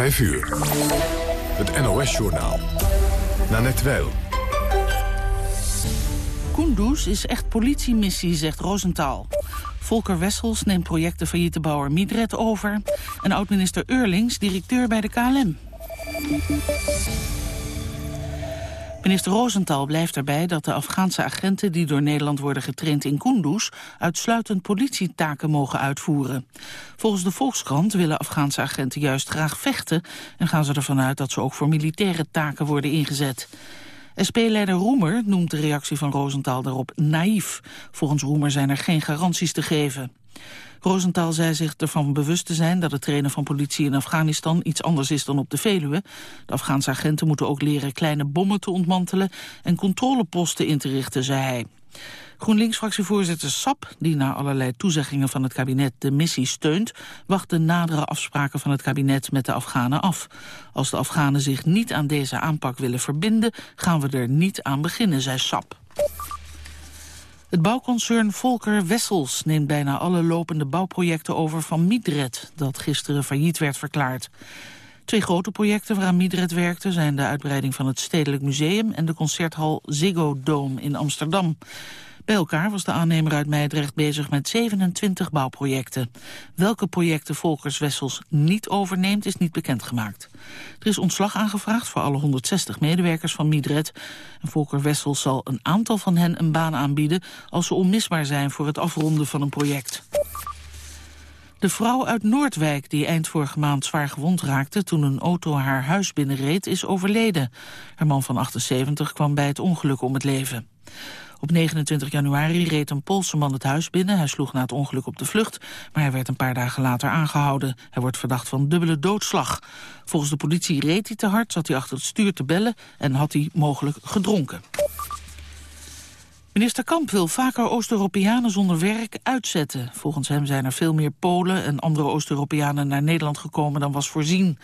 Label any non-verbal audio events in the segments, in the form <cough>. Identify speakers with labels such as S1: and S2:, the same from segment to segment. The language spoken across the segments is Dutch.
S1: 5 uur. Het NOS-journaal. Nanette Weil.
S2: Kunduz is echt politiemissie, zegt Rosenthal. Volker Wessels neemt projecten failliete bouwer Midret over. En oud-minister Eurlings, directeur bij de KLM. Minister Rosenthal blijft erbij dat de Afghaanse agenten die door Nederland worden getraind in Kunduz uitsluitend politietaken mogen uitvoeren. Volgens de Volkskrant willen Afghaanse agenten juist graag vechten en gaan ze ervan uit dat ze ook voor militaire taken worden ingezet. SP-leider Roemer noemt de reactie van Rosenthal daarop naïef. Volgens Roemer zijn er geen garanties te geven. Rosenthal zei zich ervan bewust te zijn dat het trainen van politie in Afghanistan iets anders is dan op de Veluwe. De Afghaanse agenten moeten ook leren kleine bommen te ontmantelen en controleposten in te richten, zei hij. GroenLinks-fractievoorzitter Sap, die na allerlei toezeggingen van het kabinet de missie steunt, wacht de nadere afspraken van het kabinet met de Afghanen af. Als de Afghanen zich niet aan deze aanpak willen verbinden, gaan we er niet aan beginnen, zei Sap. Het bouwconcern Volker Wessels neemt bijna alle lopende bouwprojecten over van Midred, dat gisteren failliet werd verklaard. Twee grote projecten waaraan Midred werkte zijn de uitbreiding van het Stedelijk Museum en de concerthal Ziggo Dome in Amsterdam. Bij elkaar was de aannemer uit Meidrecht bezig met 27 bouwprojecten. Welke projecten Volkers Wessels niet overneemt is niet bekendgemaakt. Er is ontslag aangevraagd voor alle 160 medewerkers van Midred. En Volker Wessels zal een aantal van hen een baan aanbieden... als ze onmisbaar zijn voor het afronden van een project. De vrouw uit Noordwijk, die eind vorige maand zwaar gewond raakte... toen een auto haar huis binnenreed, is overleden. Haar man van 78 kwam bij het ongeluk om het leven. Op 29 januari reed een Poolse man het huis binnen. Hij sloeg na het ongeluk op de vlucht, maar hij werd een paar dagen later aangehouden. Hij wordt verdacht van dubbele doodslag. Volgens de politie reed hij te hard, zat hij achter het stuur te bellen... en had hij mogelijk gedronken. Minister Kamp wil vaker Oost-Europeanen zonder werk uitzetten. Volgens hem zijn er veel meer Polen en andere Oost-Europeanen naar Nederland gekomen dan was voorzien.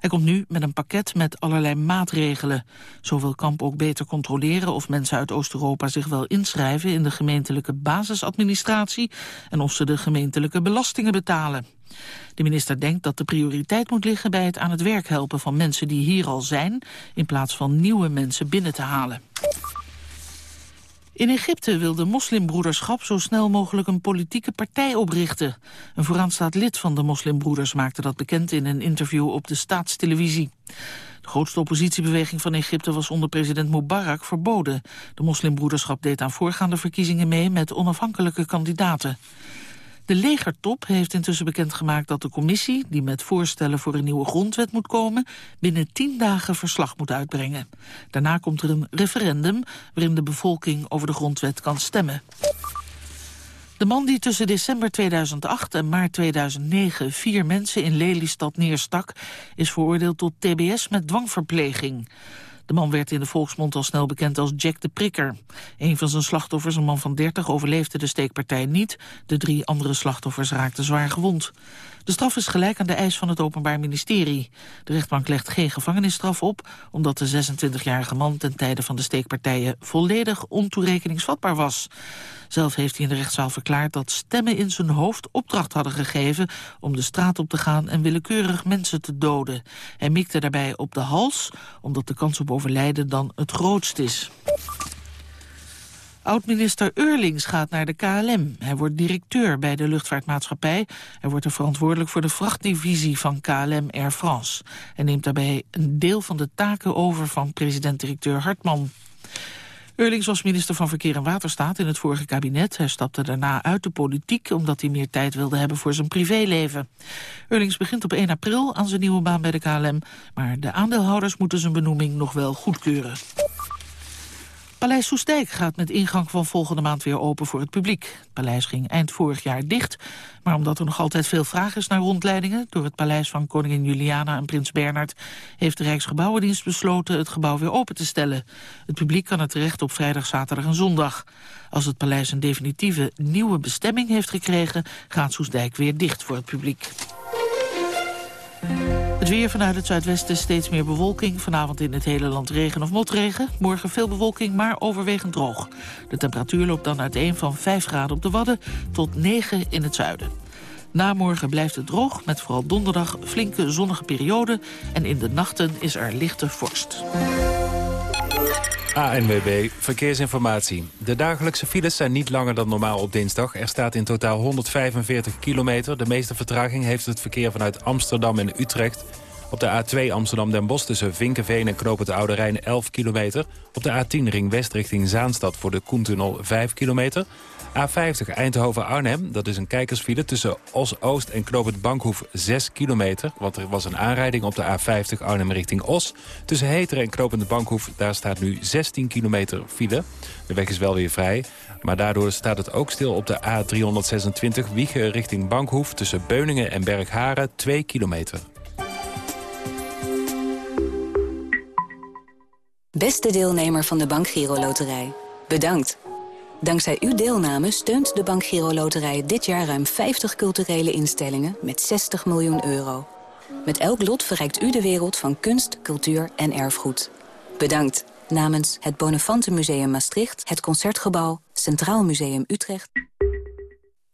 S2: Hij komt nu met een pakket met allerlei maatregelen. Zo wil Kamp ook beter controleren of mensen uit Oost-Europa zich wel inschrijven in de gemeentelijke basisadministratie en of ze de gemeentelijke belastingen betalen. De minister denkt dat de prioriteit moet liggen bij het aan het werk helpen van mensen die hier al zijn, in plaats van nieuwe mensen binnen te halen. In Egypte wil de moslimbroederschap zo snel mogelijk een politieke partij oprichten. Een vooraanstaand lid van de moslimbroeders maakte dat bekend in een interview op de staatstelevisie. De grootste oppositiebeweging van Egypte was onder president Mubarak verboden. De moslimbroederschap deed aan voorgaande verkiezingen mee met onafhankelijke kandidaten. De legertop heeft intussen bekendgemaakt dat de commissie... die met voorstellen voor een nieuwe grondwet moet komen... binnen tien dagen verslag moet uitbrengen. Daarna komt er een referendum... waarin de bevolking over de grondwet kan stemmen. De man die tussen december 2008 en maart 2009 vier mensen in Lelystad neerstak... is veroordeeld tot tbs met dwangverpleging. De man werd in de volksmond al snel bekend als Jack de Prikker. Een van zijn slachtoffers, een man van 30, overleefde de steekpartij niet. De drie andere slachtoffers raakten zwaar gewond. De straf is gelijk aan de eis van het Openbaar Ministerie. De rechtbank legt geen gevangenisstraf op... omdat de 26-jarige man ten tijde van de steekpartijen... volledig ontoerekeningsvatbaar was. Zelf heeft hij in de rechtszaal verklaard dat stemmen in zijn hoofd opdracht hadden gegeven om de straat op te gaan en willekeurig mensen te doden. Hij mikte daarbij op de hals, omdat de kans op overlijden dan het grootst is. Oud-minister Eurlings gaat naar de KLM. Hij wordt directeur bij de luchtvaartmaatschappij. Hij wordt er verantwoordelijk voor de vrachtdivisie van KLM Air France. Hij neemt daarbij een deel van de taken over van president-directeur Hartman. Eurlings was minister van Verkeer en Waterstaat in het vorige kabinet. Hij stapte daarna uit de politiek omdat hij meer tijd wilde hebben voor zijn privéleven. Eurlings begint op 1 april aan zijn nieuwe baan bij de KLM, maar de aandeelhouders moeten zijn benoeming nog wel goedkeuren. Paleis Soestdijk gaat met ingang van volgende maand weer open voor het publiek. Het paleis ging eind vorig jaar dicht, maar omdat er nog altijd veel vraag is naar rondleidingen... door het paleis van koningin Juliana en prins Bernhard... heeft de Rijksgebouwendienst besloten het gebouw weer open te stellen. Het publiek kan het terecht op vrijdag, zaterdag en zondag. Als het paleis een definitieve nieuwe bestemming heeft gekregen... gaat Soestdijk weer dicht voor het publiek. Het weer vanuit het zuidwesten steeds meer bewolking. Vanavond in het hele land regen of motregen. Morgen veel bewolking, maar overwegend droog. De temperatuur loopt dan uiteen van 5 graden op de Wadden tot 9 in het zuiden. Na morgen blijft het droog, met vooral donderdag flinke zonnige periode... en in de nachten is er lichte vorst.
S3: ANWB Verkeersinformatie. De dagelijkse files zijn niet langer dan normaal op dinsdag. Er staat in totaal 145 kilometer. De meeste vertraging heeft het verkeer vanuit Amsterdam en Utrecht. Op de A2 Amsterdam-Den Bosch tussen Vinkenveen en Knoop het Oude Rijn 11 kilometer. Op de A10 Ring West richting Zaanstad voor de Koentunnel 5 kilometer. A50 Eindhoven-Arnhem, dat is een kijkersfile tussen Os-Oost en Knoop het Bankhoef 6 kilometer. Want er was een aanrijding op de A50 Arnhem richting Os. Tussen Heteren en Knoop Bankhoef, daar staat nu 16 kilometer file. De weg is wel weer vrij, maar daardoor staat het ook stil op de A326 Wiegen richting Bankhoef... tussen Beuningen en Bergharen 2 kilometer.
S4: Beste deelnemer van de Bank Giro Loterij, bedankt. Dankzij uw deelname steunt de Bank Giro Loterij dit jaar ruim 50 culturele instellingen met 60 miljoen euro. Met elk lot verrijkt u de wereld van kunst, cultuur en erfgoed. Bedankt namens het Bonafante Museum Maastricht, het Concertgebouw, Centraal Museum Utrecht.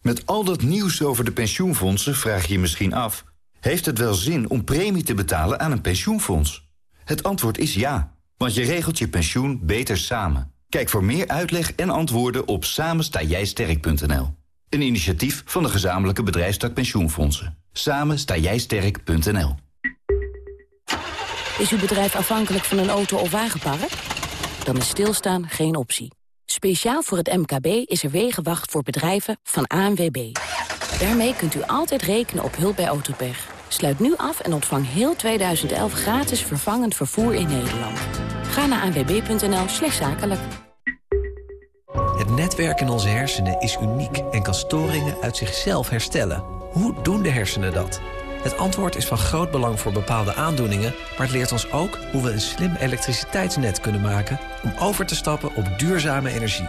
S5: Met al dat nieuws over de pensioenfondsen vraag je je misschien af... heeft het wel zin om premie te betalen aan een pensioenfonds? Het antwoord is ja. Want je regelt je pensioen beter samen. Kijk voor meer uitleg en antwoorden op samenstaaijsterk.nl. Een initiatief van de gezamenlijke bedrijfstak pensioenfondsen. Samen sterk.nl.
S6: Is uw bedrijf afhankelijk van een auto of wagenpark? Dan is stilstaan geen optie. Speciaal voor het MKB is er Wegenwacht voor bedrijven van ANWB. Daarmee kunt u altijd rekenen op hulp bij autopech. Sluit nu af en ontvang heel 2011 gratis vervangend vervoer in Nederland. Ga naar anwb.nl slash zakelijk.
S7: Het netwerk in onze hersenen is uniek en kan storingen uit zichzelf herstellen. Hoe doen de hersenen dat? Het antwoord is van groot belang voor bepaalde aandoeningen... maar het leert ons ook hoe we een slim elektriciteitsnet kunnen maken... om over te stappen op duurzame energie.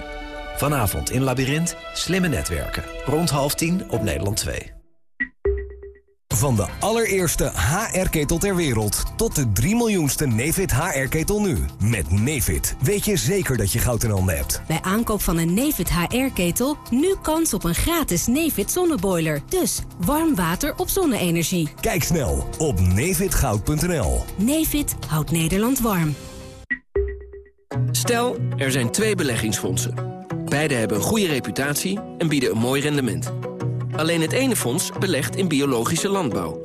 S7: Vanavond in Labyrinth, slimme netwerken. Rond half tien op Nederland 2.
S8: Van de allereerste HR-ketel ter wereld tot de 3 miljoenste Nefit HR-ketel nu. Met Nefit weet je zeker dat je goud in handen hebt.
S9: Bij aankoop van een Nefit HR-ketel nu kans op een gratis Nefit zonneboiler. Dus warm water op zonne-energie.
S8: Kijk snel op nefitgoud.nl.
S9: Nefit houdt Nederland warm.
S10: Stel, er zijn twee beleggingsfondsen. Beide hebben een goede reputatie en bieden een mooi rendement. Alleen het ene fonds belegt in biologische landbouw.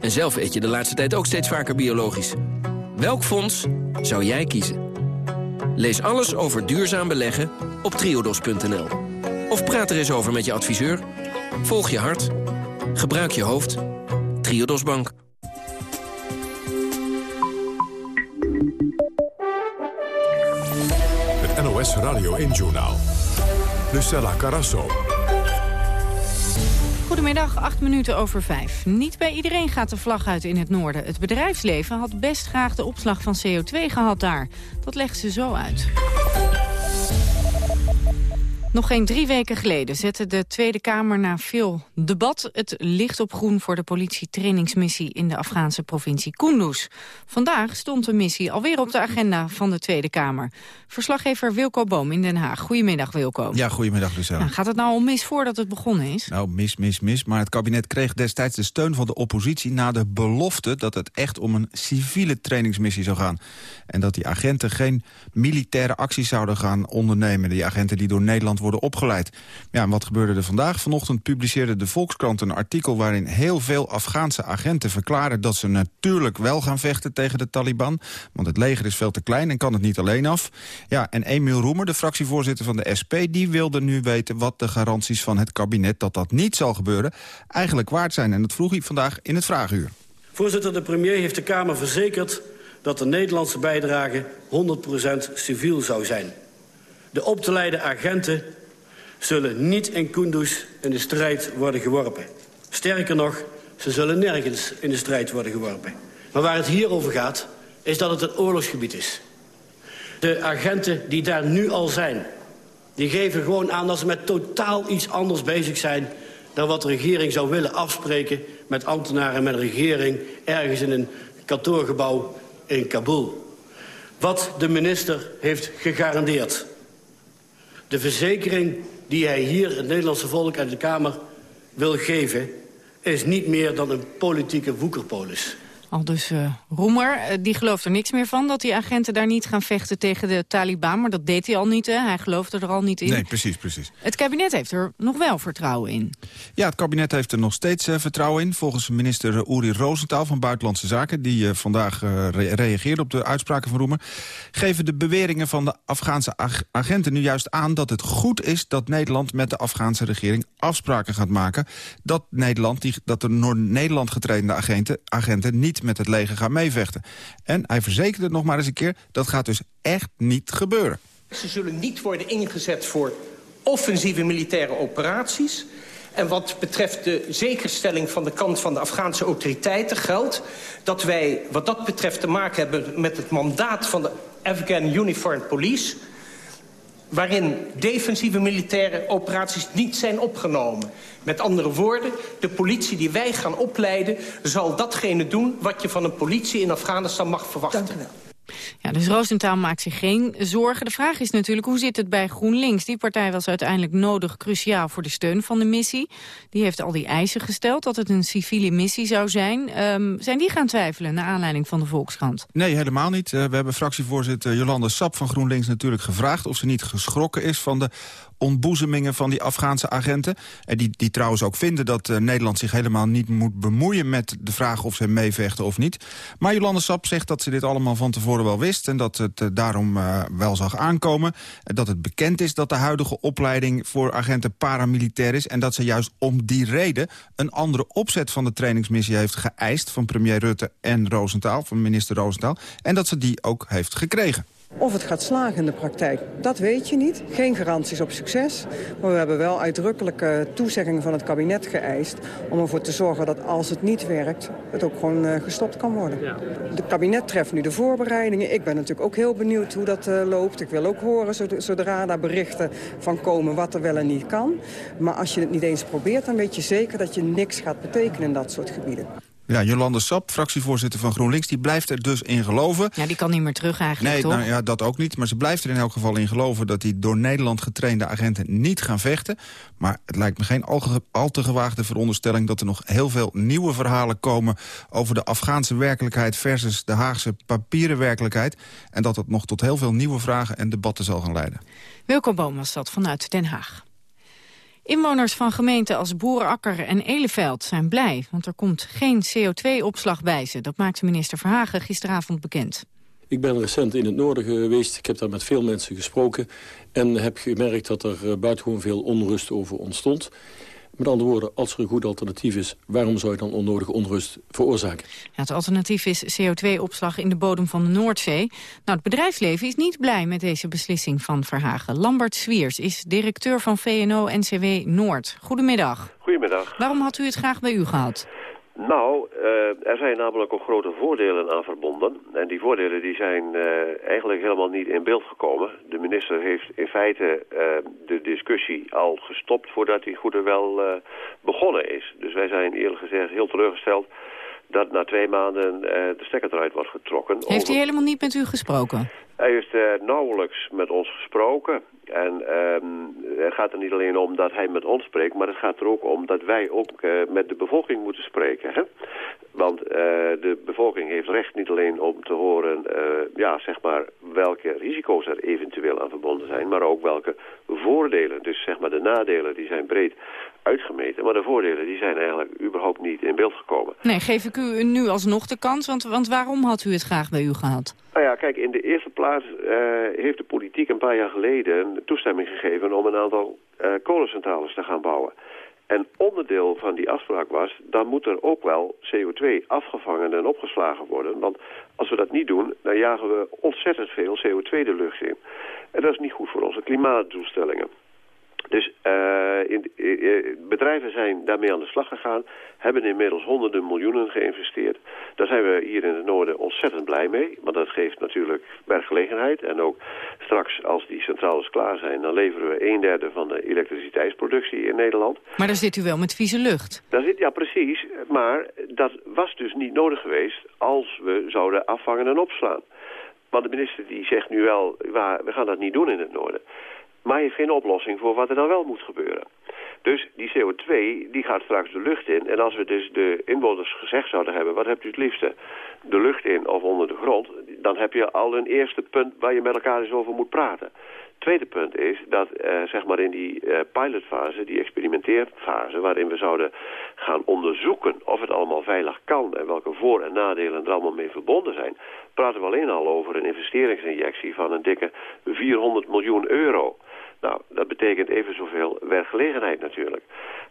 S10: En zelf eet je de laatste tijd ook steeds vaker biologisch. Welk fonds zou jij kiezen? Lees alles over duurzaam beleggen op triodos.nl. Of praat er eens over met je adviseur. Volg je hart. Gebruik je hoofd. Triodos Bank.
S1: Het NOS Radio 1 Journaal. Lucella Carasso.
S11: Goedemiddag, acht minuten over vijf. Niet bij iedereen gaat de vlag uit in het noorden. Het bedrijfsleven had best graag de opslag van CO2 gehad daar. Dat legt ze zo uit. Nog geen drie weken geleden zette de Tweede Kamer na veel debat het licht op groen voor de politietrainingsmissie in de Afghaanse provincie Kunduz. Vandaag stond de missie alweer op de agenda van de Tweede Kamer. Verslaggever Wilco Boom in Den Haag. Goedemiddag Wilco.
S12: Ja, goedemiddag Lucella.
S11: Nou, gaat het nou al mis voordat het begonnen is?
S12: Nou, mis, mis, mis. Maar het kabinet kreeg destijds de steun van de oppositie na de belofte dat het echt om een civiele trainingsmissie zou gaan. En dat die agenten geen militaire acties zouden gaan ondernemen. Die agenten die door Nederland worden opgeleid. Ja, en wat gebeurde er vandaag? Vanochtend publiceerde de Volkskrant een artikel... waarin heel veel Afghaanse agenten verklaren... dat ze natuurlijk wel gaan vechten tegen de Taliban. Want het leger is veel te klein en kan het niet alleen af. Ja, en Emiel Roemer, de fractievoorzitter van de SP... die wilde nu weten wat de garanties van het kabinet... dat dat niet zal gebeuren, eigenlijk waard zijn. En dat vroeg hij vandaag in het Vragenuur.
S13: Voorzitter, de premier heeft de Kamer verzekerd dat de Nederlandse bijdrage 100% civiel zou zijn. De op te leiden agenten zullen niet in Kunduz in de strijd worden geworpen. Sterker nog, ze zullen nergens in de strijd worden geworpen. Maar waar het hier over gaat, is dat het een oorlogsgebied is. De agenten die daar nu al zijn... die geven gewoon aan dat ze met totaal iets anders bezig zijn... dan wat de regering zou willen afspreken met ambtenaren en met regering... ergens in een kantoorgebouw in Kabul. Wat de minister heeft gegarandeerd. De verzekering die hij hier het Nederlandse volk en de Kamer wil geven... is niet meer dan een politieke woekerpolis.
S11: Al dus uh, Roemer, uh, die gelooft er niks meer van... dat die agenten daar niet gaan vechten tegen de Taliban. Maar dat deed hij al niet, hè? Hij geloofde er al niet in.
S12: Nee, precies, precies.
S11: Het kabinet heeft er nog wel vertrouwen in.
S12: Ja, het kabinet heeft er nog steeds uh, vertrouwen in. Volgens minister Uri Rosenthal van Buitenlandse Zaken... die vandaag re reageerde op de uitspraken van Roemer... geven de beweringen van de Afghaanse ag agenten nu juist aan... dat het goed is dat Nederland met de Afghaanse regering afspraken gaat maken. Dat, Nederland, die, dat de door Nederland getrainde agenten, agenten niet met het leger gaan meevechten. En hij verzekerde nog maar eens een keer, dat gaat dus echt niet gebeuren.
S14: Ze zullen niet worden ingezet voor offensieve militaire operaties. En wat betreft de zekerstelling van de kant van de Afghaanse autoriteiten geldt... dat wij wat dat betreft te maken hebben met het mandaat van de Afghan Uniformed Police waarin defensieve militaire operaties niet zijn opgenomen. Met andere woorden, de politie die wij gaan opleiden... zal datgene doen wat je van een politie in Afghanistan mag verwachten.
S11: Ja, dus Roosentaal maakt zich geen zorgen. De vraag is natuurlijk, hoe zit het bij GroenLinks? Die partij was uiteindelijk nodig cruciaal voor de steun van de missie. Die heeft al die eisen gesteld dat het een civiele missie zou zijn. Um, zijn die gaan twijfelen naar aanleiding van de Volkskrant?
S12: Nee, helemaal niet. Uh, we hebben fractievoorzitter Jolande Sap van GroenLinks natuurlijk gevraagd... of ze niet geschrokken is van de ontboezemingen van die Afghaanse agenten. En die, die trouwens ook vinden dat uh, Nederland zich helemaal niet moet bemoeien... met de vraag of ze meevechten of niet. Maar Jolande Sap zegt dat ze dit allemaal van tevoren wel wist... en dat het uh, daarom uh, wel zag aankomen. Dat het bekend is dat de huidige opleiding voor agenten paramilitair is... en dat ze juist om die reden een andere opzet van de trainingsmissie heeft geëist... van premier Rutte en Roosentaal, van minister Roosentaal... en dat ze die ook heeft gekregen.
S15: Of het gaat slagen in de praktijk, dat weet je niet. Geen garanties op succes. Maar we hebben wel uitdrukkelijke toezeggingen van het kabinet geëist... om ervoor te zorgen dat als het niet werkt, het ook gewoon uh, gestopt kan worden. Ja. Het kabinet treft nu de voorbereidingen. Ik ben natuurlijk ook heel benieuwd hoe dat uh, loopt. Ik wil ook horen, zodra daar berichten van komen, wat er wel en niet kan. Maar als je het niet eens probeert, dan weet je zeker dat je niks gaat betekenen in dat soort gebieden.
S12: Ja, Jolande Sap, fractievoorzitter van GroenLinks, die blijft er dus in geloven.
S11: Ja, die kan niet meer terug eigenlijk,
S12: nee,
S11: toch?
S12: Nou, ja, dat ook niet. Maar ze blijft er in elk geval in geloven dat die door Nederland getrainde agenten niet gaan vechten. Maar het lijkt me geen al, al te gewaagde veronderstelling dat er nog heel veel nieuwe verhalen komen over de Afghaanse werkelijkheid versus de Haagse papieren werkelijkheid. En dat het nog tot heel veel nieuwe vragen en debatten zal gaan leiden.
S11: Wilco Boom was dat vanuit Den Haag. Inwoners van gemeenten als Boerakker en Eleveld zijn blij... want er komt geen CO2-opslag bij ze. Dat maakte minister Verhagen gisteravond bekend.
S16: Ik ben recent in het noorden geweest. Ik heb daar met veel mensen gesproken. En heb gemerkt dat er eh, buitengewoon veel onrust over ontstond. Met andere woorden, als er een goed alternatief is... waarom zou je dan onnodige onrust veroorzaken?
S11: Ja, het alternatief is CO2-opslag in de bodem van de Noordzee. Nou, het bedrijfsleven is niet blij met deze beslissing van Verhagen. Lambert Swiers is directeur van VNO-NCW Noord. Goedemiddag.
S17: Goedemiddag.
S11: Waarom had u het graag bij u gehad?
S17: Nou, uh, er zijn namelijk ook grote voordelen aan verbonden. En die voordelen die zijn uh, eigenlijk helemaal niet in beeld gekomen. De minister heeft in feite uh, de discussie al gestopt voordat die goed wel begonnen is. Dus wij zijn eerlijk gezegd heel teleurgesteld dat na twee maanden de stekker eruit wordt getrokken.
S11: Heeft hij helemaal niet met u gesproken?
S17: Hij heeft nauwelijks met ons gesproken. En um, het gaat er niet alleen om dat hij met ons spreekt, maar het gaat er ook om dat wij ook uh, met de bevolking moeten spreken. Hè? Want uh, de bevolking heeft recht niet alleen om te horen ja, zeg maar welke risico's er eventueel aan verbonden zijn, maar ook welke voordelen. Dus zeg maar de nadelen die zijn breed uitgemeten, maar de voordelen die zijn eigenlijk überhaupt niet in beeld gekomen.
S11: Nee, geef ik u nu alsnog de kans, want, want waarom had u het graag bij u gehad?
S17: Nou ja, kijk, in de eerste plaats uh, heeft de politiek een paar jaar geleden toestemming gegeven om een aantal uh, kolencentrales te gaan bouwen. En onderdeel van die afspraak was, dan moet er ook wel CO2 afgevangen en opgeslagen worden. Want als we dat niet doen, dan jagen we ontzettend veel CO2 de lucht in. En dat is niet goed voor onze klimaatdoelstellingen. Dus uh, in, in, bedrijven zijn daarmee aan de slag gegaan, hebben inmiddels honderden miljoenen geïnvesteerd. Daar zijn we hier in het noorden ontzettend blij mee, want dat geeft natuurlijk werkgelegenheid. En ook straks als die centrales klaar zijn, dan leveren we een derde van de elektriciteitsproductie in Nederland.
S11: Maar daar zit u wel met vieze lucht.
S17: Daar zit, ja, precies. Maar dat was dus niet nodig geweest als we zouden afvangen en opslaan. Want de minister die zegt nu wel, we gaan dat niet doen in het noorden. Maar hij heeft geen oplossing voor wat er dan wel moet gebeuren. Dus die CO2 die gaat straks de lucht in. En als we dus de inwoners gezegd zouden hebben... wat hebt u het liefste? De lucht in of onder de grond? Dan heb je al een eerste punt waar je met elkaar eens over moet praten. Tweede punt is dat eh, zeg maar in die uh, pilotfase, die experimenteerfase... waarin we zouden gaan onderzoeken of het allemaal veilig kan... en welke voor- en nadelen er allemaal mee verbonden zijn... praten we alleen al over een investeringsinjectie van een dikke 400 miljoen euro... Nou, dat betekent even zoveel werkgelegenheid natuurlijk.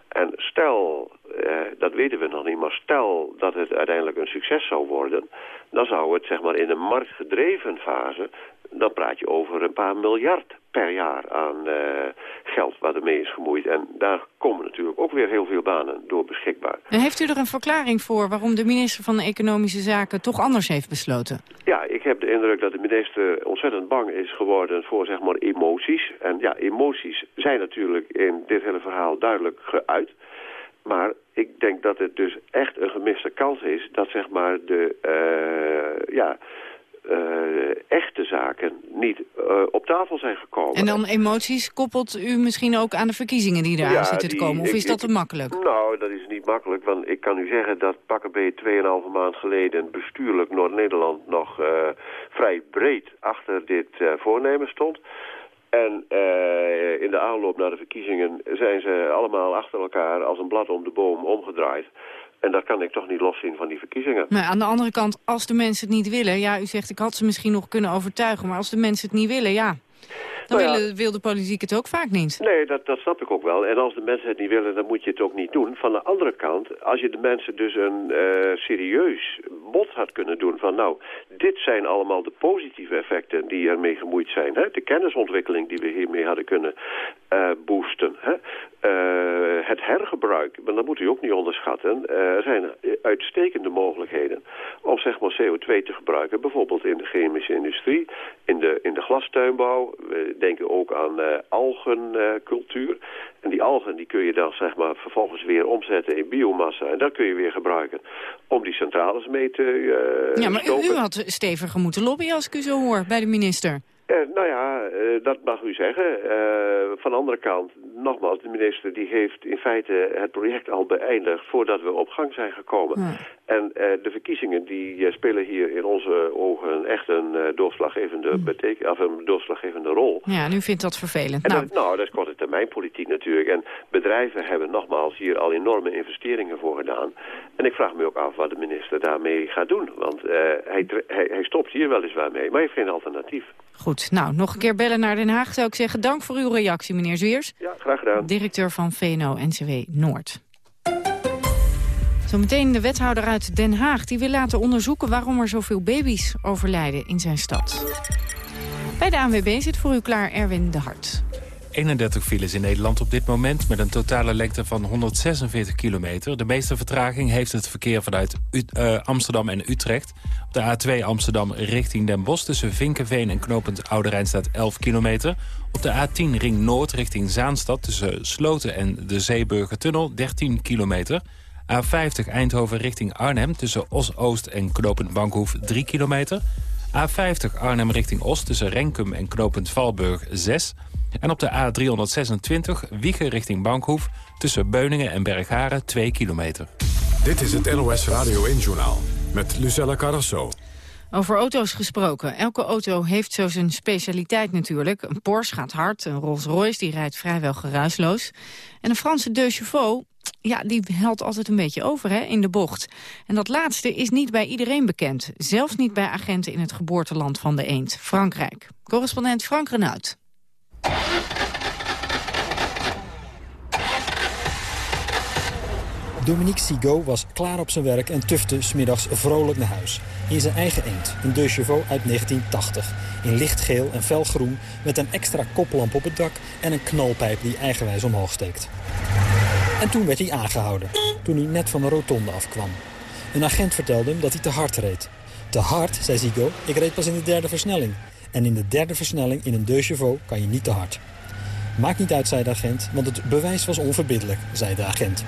S17: En stel, eh, dat weten we nog niet, maar stel dat het uiteindelijk een succes zou worden... dan zou het zeg maar in een marktgedreven fase dan praat je over een paar miljard per jaar aan uh, geld wat ermee is gemoeid. En daar komen natuurlijk ook weer heel veel banen door beschikbaar.
S11: En heeft u er een verklaring voor waarom de minister van Economische Zaken toch anders heeft besloten?
S17: Ja, ik heb de indruk dat de minister ontzettend bang is geworden voor zeg maar emoties. En ja, emoties zijn natuurlijk in dit hele verhaal duidelijk geuit. Maar ik denk dat het dus echt een gemiste kans is dat zeg maar de, uh, ja, echte zaken niet uh, op tafel zijn gekomen.
S11: En dan emoties koppelt u misschien ook aan de verkiezingen die eraan ja, zitten te komen? Of is dat te makkelijk?
S17: Nou, dat is niet makkelijk, want ik kan u zeggen dat Pakkenbee 2,5 maand geleden bestuurlijk Noord-Nederland nog uh, vrij breed achter dit voornemen stond. En uh, in de aanloop naar de verkiezingen zijn ze allemaal achter elkaar als een blad om de boom omgedraaid. En dat kan ik toch niet loszien van die verkiezingen.
S11: Maar aan de andere kant, als de mensen het niet willen... ja, u zegt ik had ze misschien nog kunnen overtuigen... maar als de mensen het niet willen, ja... Dan
S17: Nou ja.
S11: willen, wil de politiek het ook vaak niet.
S17: Nee, dat, dat snap ik ook wel. En als de mensen het niet willen, dan moet je het ook niet doen. Van de andere kant, als je de mensen dus een eh, serieus bod had kunnen doen... van nou, dit zijn allemaal de positieve effecten die ermee gemoeid zijn. Hè? De kennisontwikkeling die we hiermee hadden kunnen eh, boosten. Hè? Eh, hergebruik, maar dat moet u ook niet onderschatten. Eh, er zijn uitstekende mogelijkheden om zeg maar CO2 te gebruiken. Bijvoorbeeld in de chemische industrie, in de, in de glastuinbouw. We denken ook aan uh, algencultuur. en die algen die kun je dan zeg maar vervolgens weer omzetten in biomassa. En dat kun je weer gebruiken om die centrales mee te uh,
S11: Ja, maar u, u had steviger moeten lobbyen als ik u zo hoor bij de minister.
S17: Uh, nou ja, uh, dat mag u zeggen. Uh, van de andere kant, nogmaals, de minister die heeft in feite het project al beëindigd voordat we op gang zijn gekomen. En de verkiezingen die spelen hier in onze ogen echt een doorslaggevende,
S11: Hmm.
S17: beteken, of een doorslaggevende rol.
S11: Ja, en u vindt dat vervelend.
S17: En
S11: nou,
S17: dat, nou, dat is korte termijn politiek natuurlijk. En bedrijven hebben nogmaals hier al enorme investeringen voor gedaan. En ik vraag me ook af wat de minister daarmee gaat doen. Want hij, hij, hij stopt hier weliswaar mee, maar hij heeft geen alternatief.
S11: Goed, nou, nog een keer bellen naar Den Haag zou ik zeggen. Dank voor uw reactie, meneer Zwiers.
S17: Ja, graag gedaan.
S11: Directeur van VNO-NCW Noord. Zometeen de wethouder uit Den Haag. Die wil laten onderzoeken waarom er zoveel baby's overlijden in zijn stad. Bij de ANWB zit voor u klaar Erwin de Hart.
S3: 31 files in Nederland op dit moment... met een totale lengte van 146 kilometer. De meeste vertraging heeft het verkeer vanuit uh, Amsterdam en Utrecht. Op de A2 Amsterdam richting Den Bosch... tussen Vinkenveen en knooppunt Oude Rijn staat 11 kilometer. Op de A10 Ring Noord richting Zaanstad... tussen Sloten en de Zeeburgertunnel 13 kilometer... A50 Eindhoven richting Arnhem tussen Os-Oost en knooppunt Bankhoef 3 kilometer. A50 Arnhem richting Os tussen Renkum en knooppunt Valburg 6. En op de A326 Wiegen richting Bankhoef tussen Beuningen en Bergharen 2 kilometer.
S1: Dit is het NOS Radio 1-journaal met Lucella Carrasso.
S11: Over auto's gesproken. Elke auto heeft zo zijn specialiteit natuurlijk. Een Porsche gaat hard, een Rolls Royce die rijdt vrijwel geruisloos. En een Franse De Chauveau, ja, die helt altijd een beetje over hè, in de bocht. En dat laatste is niet bij iedereen bekend. Zelfs niet bij agenten in het geboorteland van de eend, Frankrijk. Correspondent Frank Renaud.
S18: Dominique Sigaud was klaar op zijn werk en tufte smiddags vrolijk naar huis. In zijn eigen eend, een De Chauveau uit 1980. In lichtgeel en felgroen met een extra koplamp op het dak... en een knalpijp die eigenwijs omhoog steekt. En toen werd hij aangehouden, toen hij net van de rotonde afkwam. Een agent vertelde hem dat hij te hard reed. Te hard, zei Sigaud, ik reed pas in de derde versnelling. En in de derde versnelling in een De Chauveau kan je niet te hard. Maakt niet uit, zei de agent, want het bewijs was onverbiddelijk, zei de agent.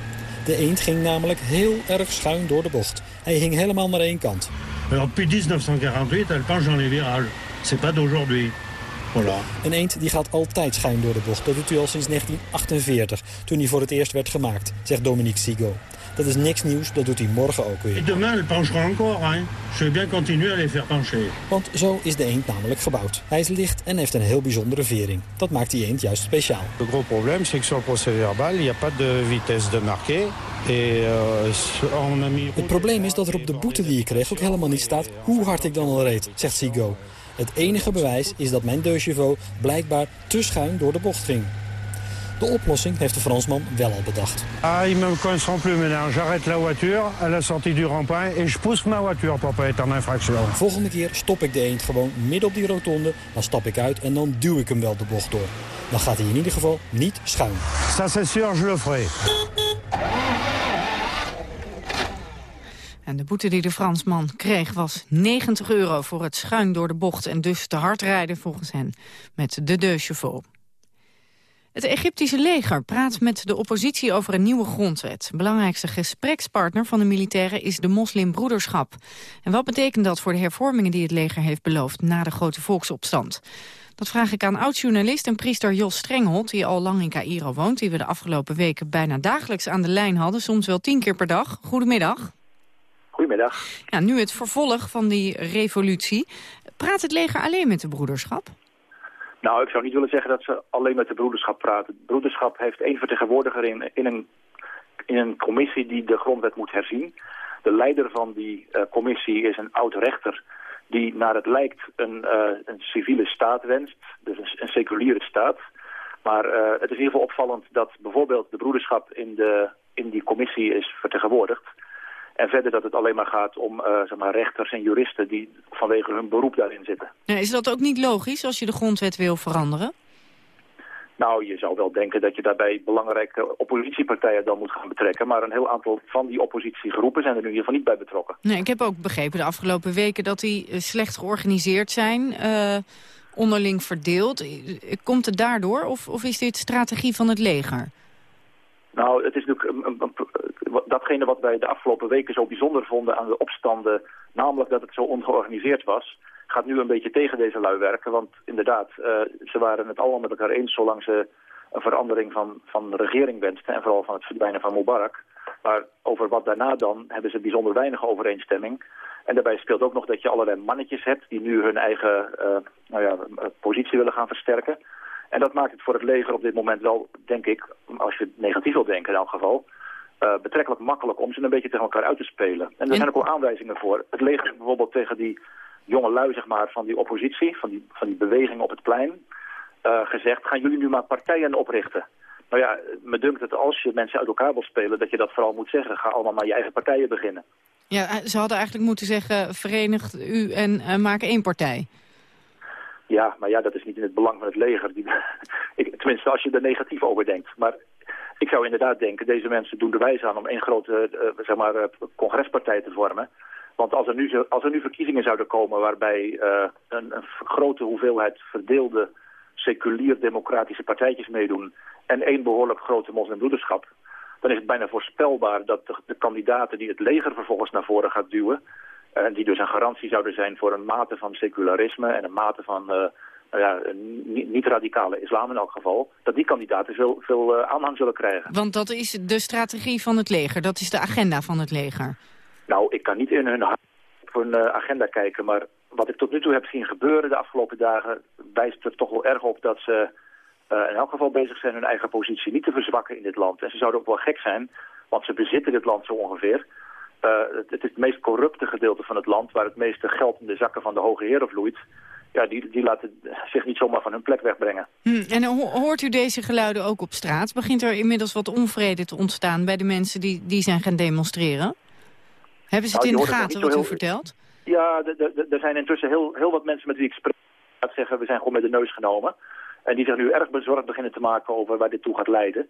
S18: De eend ging namelijk heel erg schuin door de bocht. Hij hing helemaal naar één kant.
S19: Alors depuis 1948, elle penche dans les virages. C'est pas d'aujourd'hui.
S18: Een eend die gaat altijd schuin door de bocht. Dat doet hij al sinds 1948, toen hij voor het eerst werd gemaakt, zegt Dominique Sigo. Dat is niks nieuws, dat doet hij morgen ook weer.
S19: demain, elle penchera encore. Hein. Je vais bien continuer à les faire pencher.
S18: Want zo is de eend namelijk gebouwd. Hij is licht en heeft een heel bijzondere vering. Dat maakt die eend juist speciaal.
S19: Le gros problème, c'est que sur le procès verbal, il n'y a pas de vitesse de marquer. Et, euh, on a mis...
S18: Het probleem is dat er op de boete die ik kreeg ook helemaal niet staat hoe hard ik dan al reed, zegt Sigo. Het enige bewijs is dat mijn deux blijkbaar te schuin door de bocht ging. De oplossing heeft de Fransman wel al bedacht.
S19: Ah, il me correspond plus maintenant. J'arrête la voiture à la sortie du rond-point et je pousse ma voiture pour pas être en infraction.
S18: Volgende keer stop ik de eend gewoon midden op die rotonde, dan stap ik uit en dan duw ik hem wel de bocht door. Dan gaat hij in ieder geval niet schuin.
S19: Ça c'est sûr, je le ferai.
S11: En de boete die de Fransman kreeg was 90 euro voor het schuin door de bocht... en dus te hard rijden volgens hen met de deux chevaux. Het Egyptische leger praat met de oppositie over een nieuwe grondwet. Belangrijkste gesprekspartner van de militairen is de moslimbroederschap. En wat betekent dat voor de hervormingen die het leger heeft beloofd na de grote volksopstand? Dat vraag ik aan oud-journalist en priester Jos Strenghold... die al lang in Cairo woont, die we de afgelopen weken bijna dagelijks aan de lijn hadden. Soms wel tien keer per dag. Goedemiddag.
S20: Goedemiddag.
S11: Ja, nu het vervolg van die revolutie. Praat het leger alleen met de broederschap?
S20: Nou, ik zou niet willen zeggen dat ze alleen met de broederschap praten. De broederschap heeft één vertegenwoordiger in, in, een, in een commissie die de grondwet moet herzien. De leider van die uh, commissie is een oud-rechter die naar het lijkt een, uh, een civiele staat wenst, dus een, een seculiere staat. Maar uh, het is in ieder geval opvallend dat bijvoorbeeld de broederschap in, de, in die commissie is vertegenwoordigd. En verder dat het alleen maar gaat om uh, zeg maar rechters en juristen die vanwege hun beroep daarin zitten.
S11: Is dat ook niet logisch als je de grondwet wil veranderen?
S20: Nou, je zou wel denken dat je daarbij belangrijke oppositiepartijen dan moet gaan betrekken. Maar een heel aantal van die oppositiegroepen zijn er nu in ieder geval niet bij betrokken.
S11: Nee, ik heb ook begrepen de afgelopen weken dat die eh, slecht georganiseerd zijn. Uh, onderling verdeeld. Komt het daardoor of, of is dit strategie van het leger?
S20: Nou, het is natuurlijk een, een, datgene wat wij de afgelopen weken zo bijzonder vonden aan de opstanden, namelijk dat het zo ongeorganiseerd was, gaat nu een beetje tegen deze lui werken. Want inderdaad, uh, ze waren het allemaal met elkaar eens zolang ze een verandering van, van de regering wensten en vooral van het verdwijnen van Mubarak. Maar over wat daarna dan hebben ze bijzonder weinig overeenstemming. En daarbij speelt ook nog dat je allerlei mannetjes hebt die nu hun eigen uh, nou ja, positie willen gaan versterken. En dat maakt het voor het leger op dit moment wel, denk ik, als je negatief wil denken in elk geval, uh, betrekkelijk makkelijk om ze een beetje tegen elkaar uit te spelen. En er zijn ook wel aanwijzingen voor. Het leger bijvoorbeeld tegen die jonge lui zeg maar, van die oppositie, van die, van die beweging op het plein, uh, gezegd, gaan jullie nu maar partijen oprichten. Nou ja, me dunkt dat als je mensen uit elkaar wil spelen, dat je dat vooral moet zeggen. Ga allemaal maar je eigen partijen beginnen.
S11: Ja, ze hadden eigenlijk moeten zeggen, verenigt u en uh, maak één partij.
S20: Ja, maar ja, dat is niet in het belang van het leger. Die, <laughs> ik, tenminste, als je er negatief over denkt. Maar ik zou inderdaad denken, deze mensen doen er wijs aan om één grote uh, zeg maar, uh, congrespartij te vormen. Want als er, nu, als er nu verkiezingen zouden komen waarbij uh, een, een grote hoeveelheid verdeelde seculier-democratische partijtjes meedoen en één behoorlijk grote moslimbroederschap, dan is het bijna voorspelbaar dat de, de, kandidaten die het leger vervolgens naar voren gaat duwen, en die dus een garantie zouden zijn voor een mate van secularisme en een mate van ja, niet-radicale islam in elk geval, dat die kandidaten veel, veel uh, aanhang zullen krijgen.
S11: Want dat is de strategie van het leger, dat is de agenda van het leger.
S20: Nou, ik kan niet in hun, op hun uh, agenda kijken, maar wat ik tot nu toe heb zien gebeuren de afgelopen dagen, wijst er toch wel erg op dat ze uh, in elk geval bezig zijn hun eigen positie niet te verzwakken in dit land. En ze zouden ook wel gek zijn, want ze bezitten dit land zo ongeveer. het, het is het meest corrupte gedeelte van het land, waar het meeste geld in de zakken van de hoge heren vloeit ja, die, die laten zich niet zomaar van hun plek wegbrengen.
S11: Hm, en hoort u deze geluiden ook op straat? Begint er inmiddels wat onvrede te ontstaan bij de mensen die, die zijn gaan demonstreren? Hebben ze het
S20: nou,
S11: in de gaten wat
S20: heel...
S11: u vertelt?
S20: Ja, er zijn intussen heel, heel wat mensen met wie ik spreek. zeggen, we zijn gewoon met de neus genomen. En die zich nu erg bezorgd beginnen te maken over waar dit toe gaat leiden.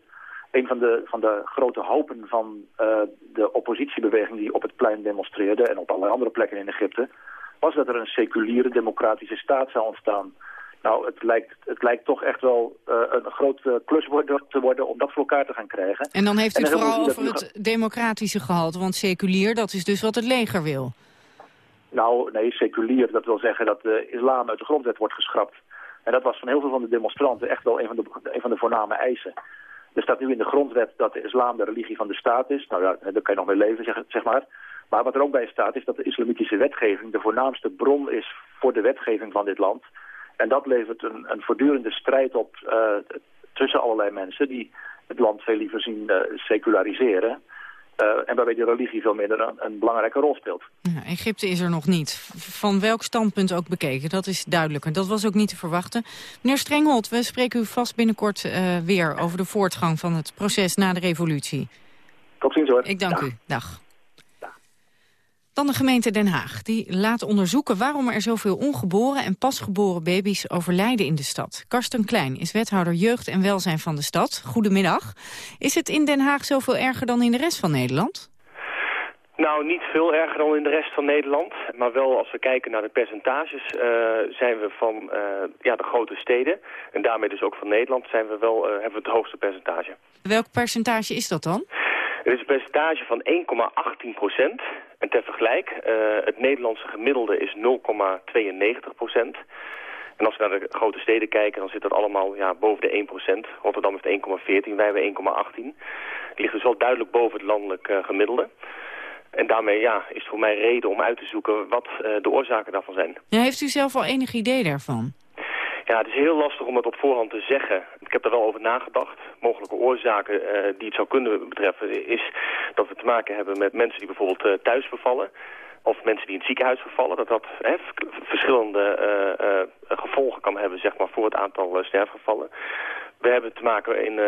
S20: Een van de, van de grote hopen van uh, de oppositiebeweging die op het plein demonstreerde... en op allerlei andere plekken in Egypte was dat er een seculiere democratische staat zou ontstaan. Nou, het lijkt, het lijkt toch echt wel uh, een grote klus worden, te worden om dat voor elkaar te gaan krijgen.
S11: En dan heeft u het vooral over het democratische gehalte, want seculier, dat is dus wat het leger wil.
S20: Nou, nee, seculier, dat wil zeggen dat de islam uit de grondwet wordt geschrapt. En dat was van heel veel van de demonstranten echt wel een van de, een van de voorname eisen. Er staat nu in de grondwet dat de islam de religie van de staat is. Nou ja, daar kan je nog mee leven, zeg, zeg maar. Maar wat er ook bij staat is dat de islamitische wetgeving de voornaamste bron is voor de wetgeving van dit land. En dat levert een, een voortdurende strijd op uh, tussen allerlei mensen die het land veel liever zien uh, seculariseren. Uh, en waarbij die religie veel minder een, een belangrijke rol speelt.
S11: Ja, Egypte is er nog niet. Van welk standpunt ook bekeken, dat is duidelijk. dat was ook niet te verwachten. Meneer Strenghold, we spreken u vast binnenkort uh, weer... over de voortgang van het proces na de revolutie.
S20: Tot ziens hoor.
S11: Ik dank Dag. u. Dag. Dan de gemeente Den Haag. Die laat onderzoeken waarom er zoveel ongeboren en pasgeboren baby's overlijden in de stad. Karsten Klein is wethouder jeugd en welzijn van de stad. Goedemiddag. Is het in Den Haag zoveel erger dan in de rest van Nederland?
S21: Nou, niet veel erger dan in de rest van Nederland. Maar wel als we kijken naar de percentages uh, zijn we van uh, ja, de grote steden. En daarmee dus ook van Nederland zijn we wel, uh, hebben we het hoogste percentage.
S11: Welk percentage is dat dan?
S21: Het is een percentage van 1,18 procent. En ter vergelijk, uh, het Nederlandse gemiddelde is 0,92 procent. En als we naar de grote steden kijken, dan zit dat allemaal ja, boven de 1 procent. Rotterdam heeft 1,14, wij hebben 1,18. Het ligt dus wel duidelijk boven het landelijk uh, gemiddelde. En daarmee ja, is het voor mij reden om uit te zoeken wat uh, de oorzaken daarvan zijn.
S11: Heeft u zelf al enig idee daarvan?
S21: Ja, het is heel lastig om het op voorhand te zeggen. Ik heb er wel over nagedacht. Mogelijke oorzaken uh, die het zou kunnen betreffen is dat we te maken hebben met mensen die bijvoorbeeld uh, thuis bevallen. Of mensen die in het ziekenhuis vervallen. Dat dat hè, verschillende uh, gevolgen kan hebben zeg maar, voor het aantal sterfgevallen. We hebben te maken in,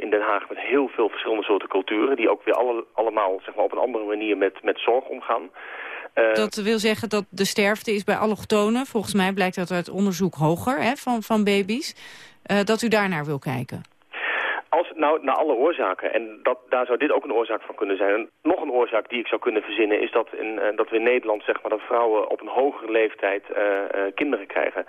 S21: in Den Haag met heel veel verschillende soorten culturen... die ook weer alle, allemaal zeg maar, op een andere manier met, met zorg omgaan.
S11: Uh, dat wil zeggen dat de sterfte is bij allochtonen. Volgens mij blijkt dat uit onderzoek hoger hè, van, van baby's. Uh, dat u daarnaar wil kijken.
S21: Als, nou, naar alle oorzaken. En dat, daar zou dit ook een oorzaak van kunnen zijn. Nog een oorzaak die ik zou kunnen verzinnen is dat, in, uh, dat we in Nederland zeg maar, dat vrouwen op een hogere leeftijd uh, uh, kinderen krijgen.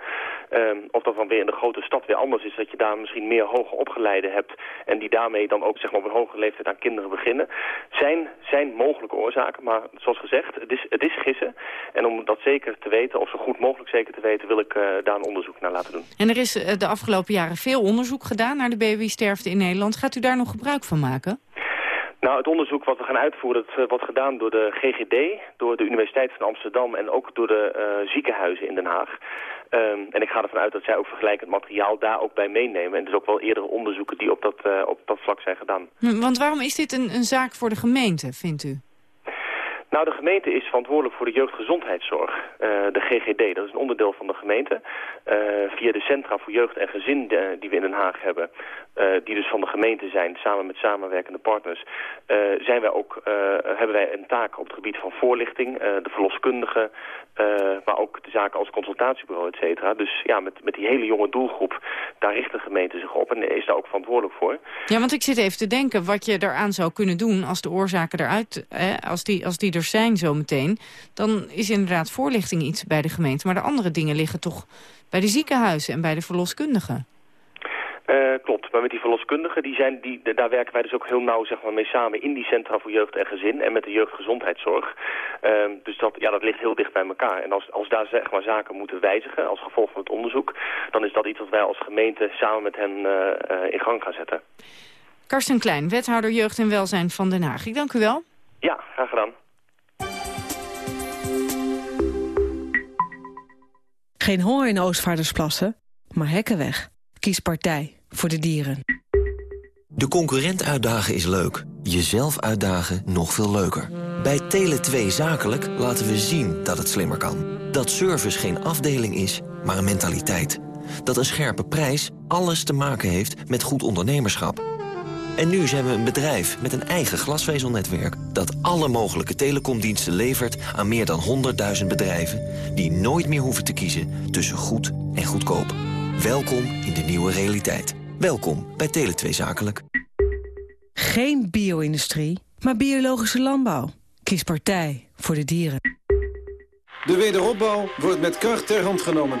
S21: Um, of dat dan weer in de grote stad weer anders is. Dat je daar misschien meer hoger opgeleide hebt. En die daarmee dan ook zeg maar, op een hogere leeftijd aan kinderen beginnen. Zijn, zijn mogelijke oorzaken. Maar zoals gezegd, het is, het is gissen. En om dat zeker te weten, of zo goed mogelijk zeker te weten, wil ik daar een onderzoek naar laten doen.
S11: En er is de afgelopen jaren veel onderzoek gedaan naar de babysterfte in Nederland. Gaat u daar nog gebruik van maken?
S21: Nou, het onderzoek wat we gaan uitvoeren, dat wordt gedaan door de GGD, door de Universiteit van Amsterdam en ook door de uh, ziekenhuizen in Den Haag. Um, en ik ga ervan uit dat zij ook vergelijkend materiaal daar ook bij meenemen. En dus ook wel eerdere onderzoeken die op dat, uh, op dat vlak zijn gedaan.
S11: Want waarom is dit een, een zaak voor de gemeente, vindt u?
S21: Nou, de gemeente is verantwoordelijk voor de jeugdgezondheidszorg. Uh, de GGD, dat is een onderdeel van de gemeente. Uh, via de Centra voor Jeugd en Gezin die we in Den Haag hebben... Uh, die dus van de gemeente zijn, samen met samenwerkende partners... zijn wij ook, hebben wij een taak op het gebied van voorlichting... de verloskundigen, maar ook de zaken als consultatiebureau, et cetera. Dus ja, met, met die hele jonge doelgroep, daar richt de gemeente zich op... en is daar ook verantwoordelijk voor.
S11: Ja, want ik zit even te denken wat je eraan zou kunnen doen... als de oorzaken eruit, als die, als die zijn zometeen... dan is inderdaad voorlichting iets bij de gemeente. Maar de andere dingen liggen toch bij de ziekenhuizen en bij de verloskundigen.
S21: Uh, klopt, maar met die verloskundigen, die zijn, die, daar werken wij dus ook heel nauw zeg maar, mee samen in die Centra voor Jeugd en Gezin en met de jeugdgezondheidszorg. Uh, dus dat, ja, dat ligt heel dicht bij elkaar. En als, als daar zeg maar, zaken moeten wijzigen als gevolg van het onderzoek, dan is dat iets wat wij als gemeente samen met hen uh, in gang gaan zetten.
S11: Karsten Klein, wethouder Jeugd en Welzijn van Den Haag. Ik dank u wel.
S21: Ja, graag gedaan.
S22: Geen honger in Oostvaardersplassen, maar hekken weg. Kies partij voor de dieren.
S23: De concurrent uitdagen is leuk. Jezelf uitdagen nog veel leuker. Bij Tele2 Zakelijk laten we zien dat het slimmer kan. Dat service geen afdeling is, maar een mentaliteit. Dat een scherpe prijs alles te maken heeft met goed ondernemerschap. En nu zijn we een bedrijf met een eigen glasvezelnetwerk... dat alle mogelijke telecomdiensten levert aan meer dan 100.000 bedrijven... die nooit meer hoeven te kiezen tussen goed en goedkoop. Welkom in de nieuwe realiteit. Welkom bij Tele2 Zakelijk.
S22: Geen bio-industrie, maar biologische landbouw. Kies partij voor de dieren.
S24: De wederopbouw wordt met kracht ter hand genomen.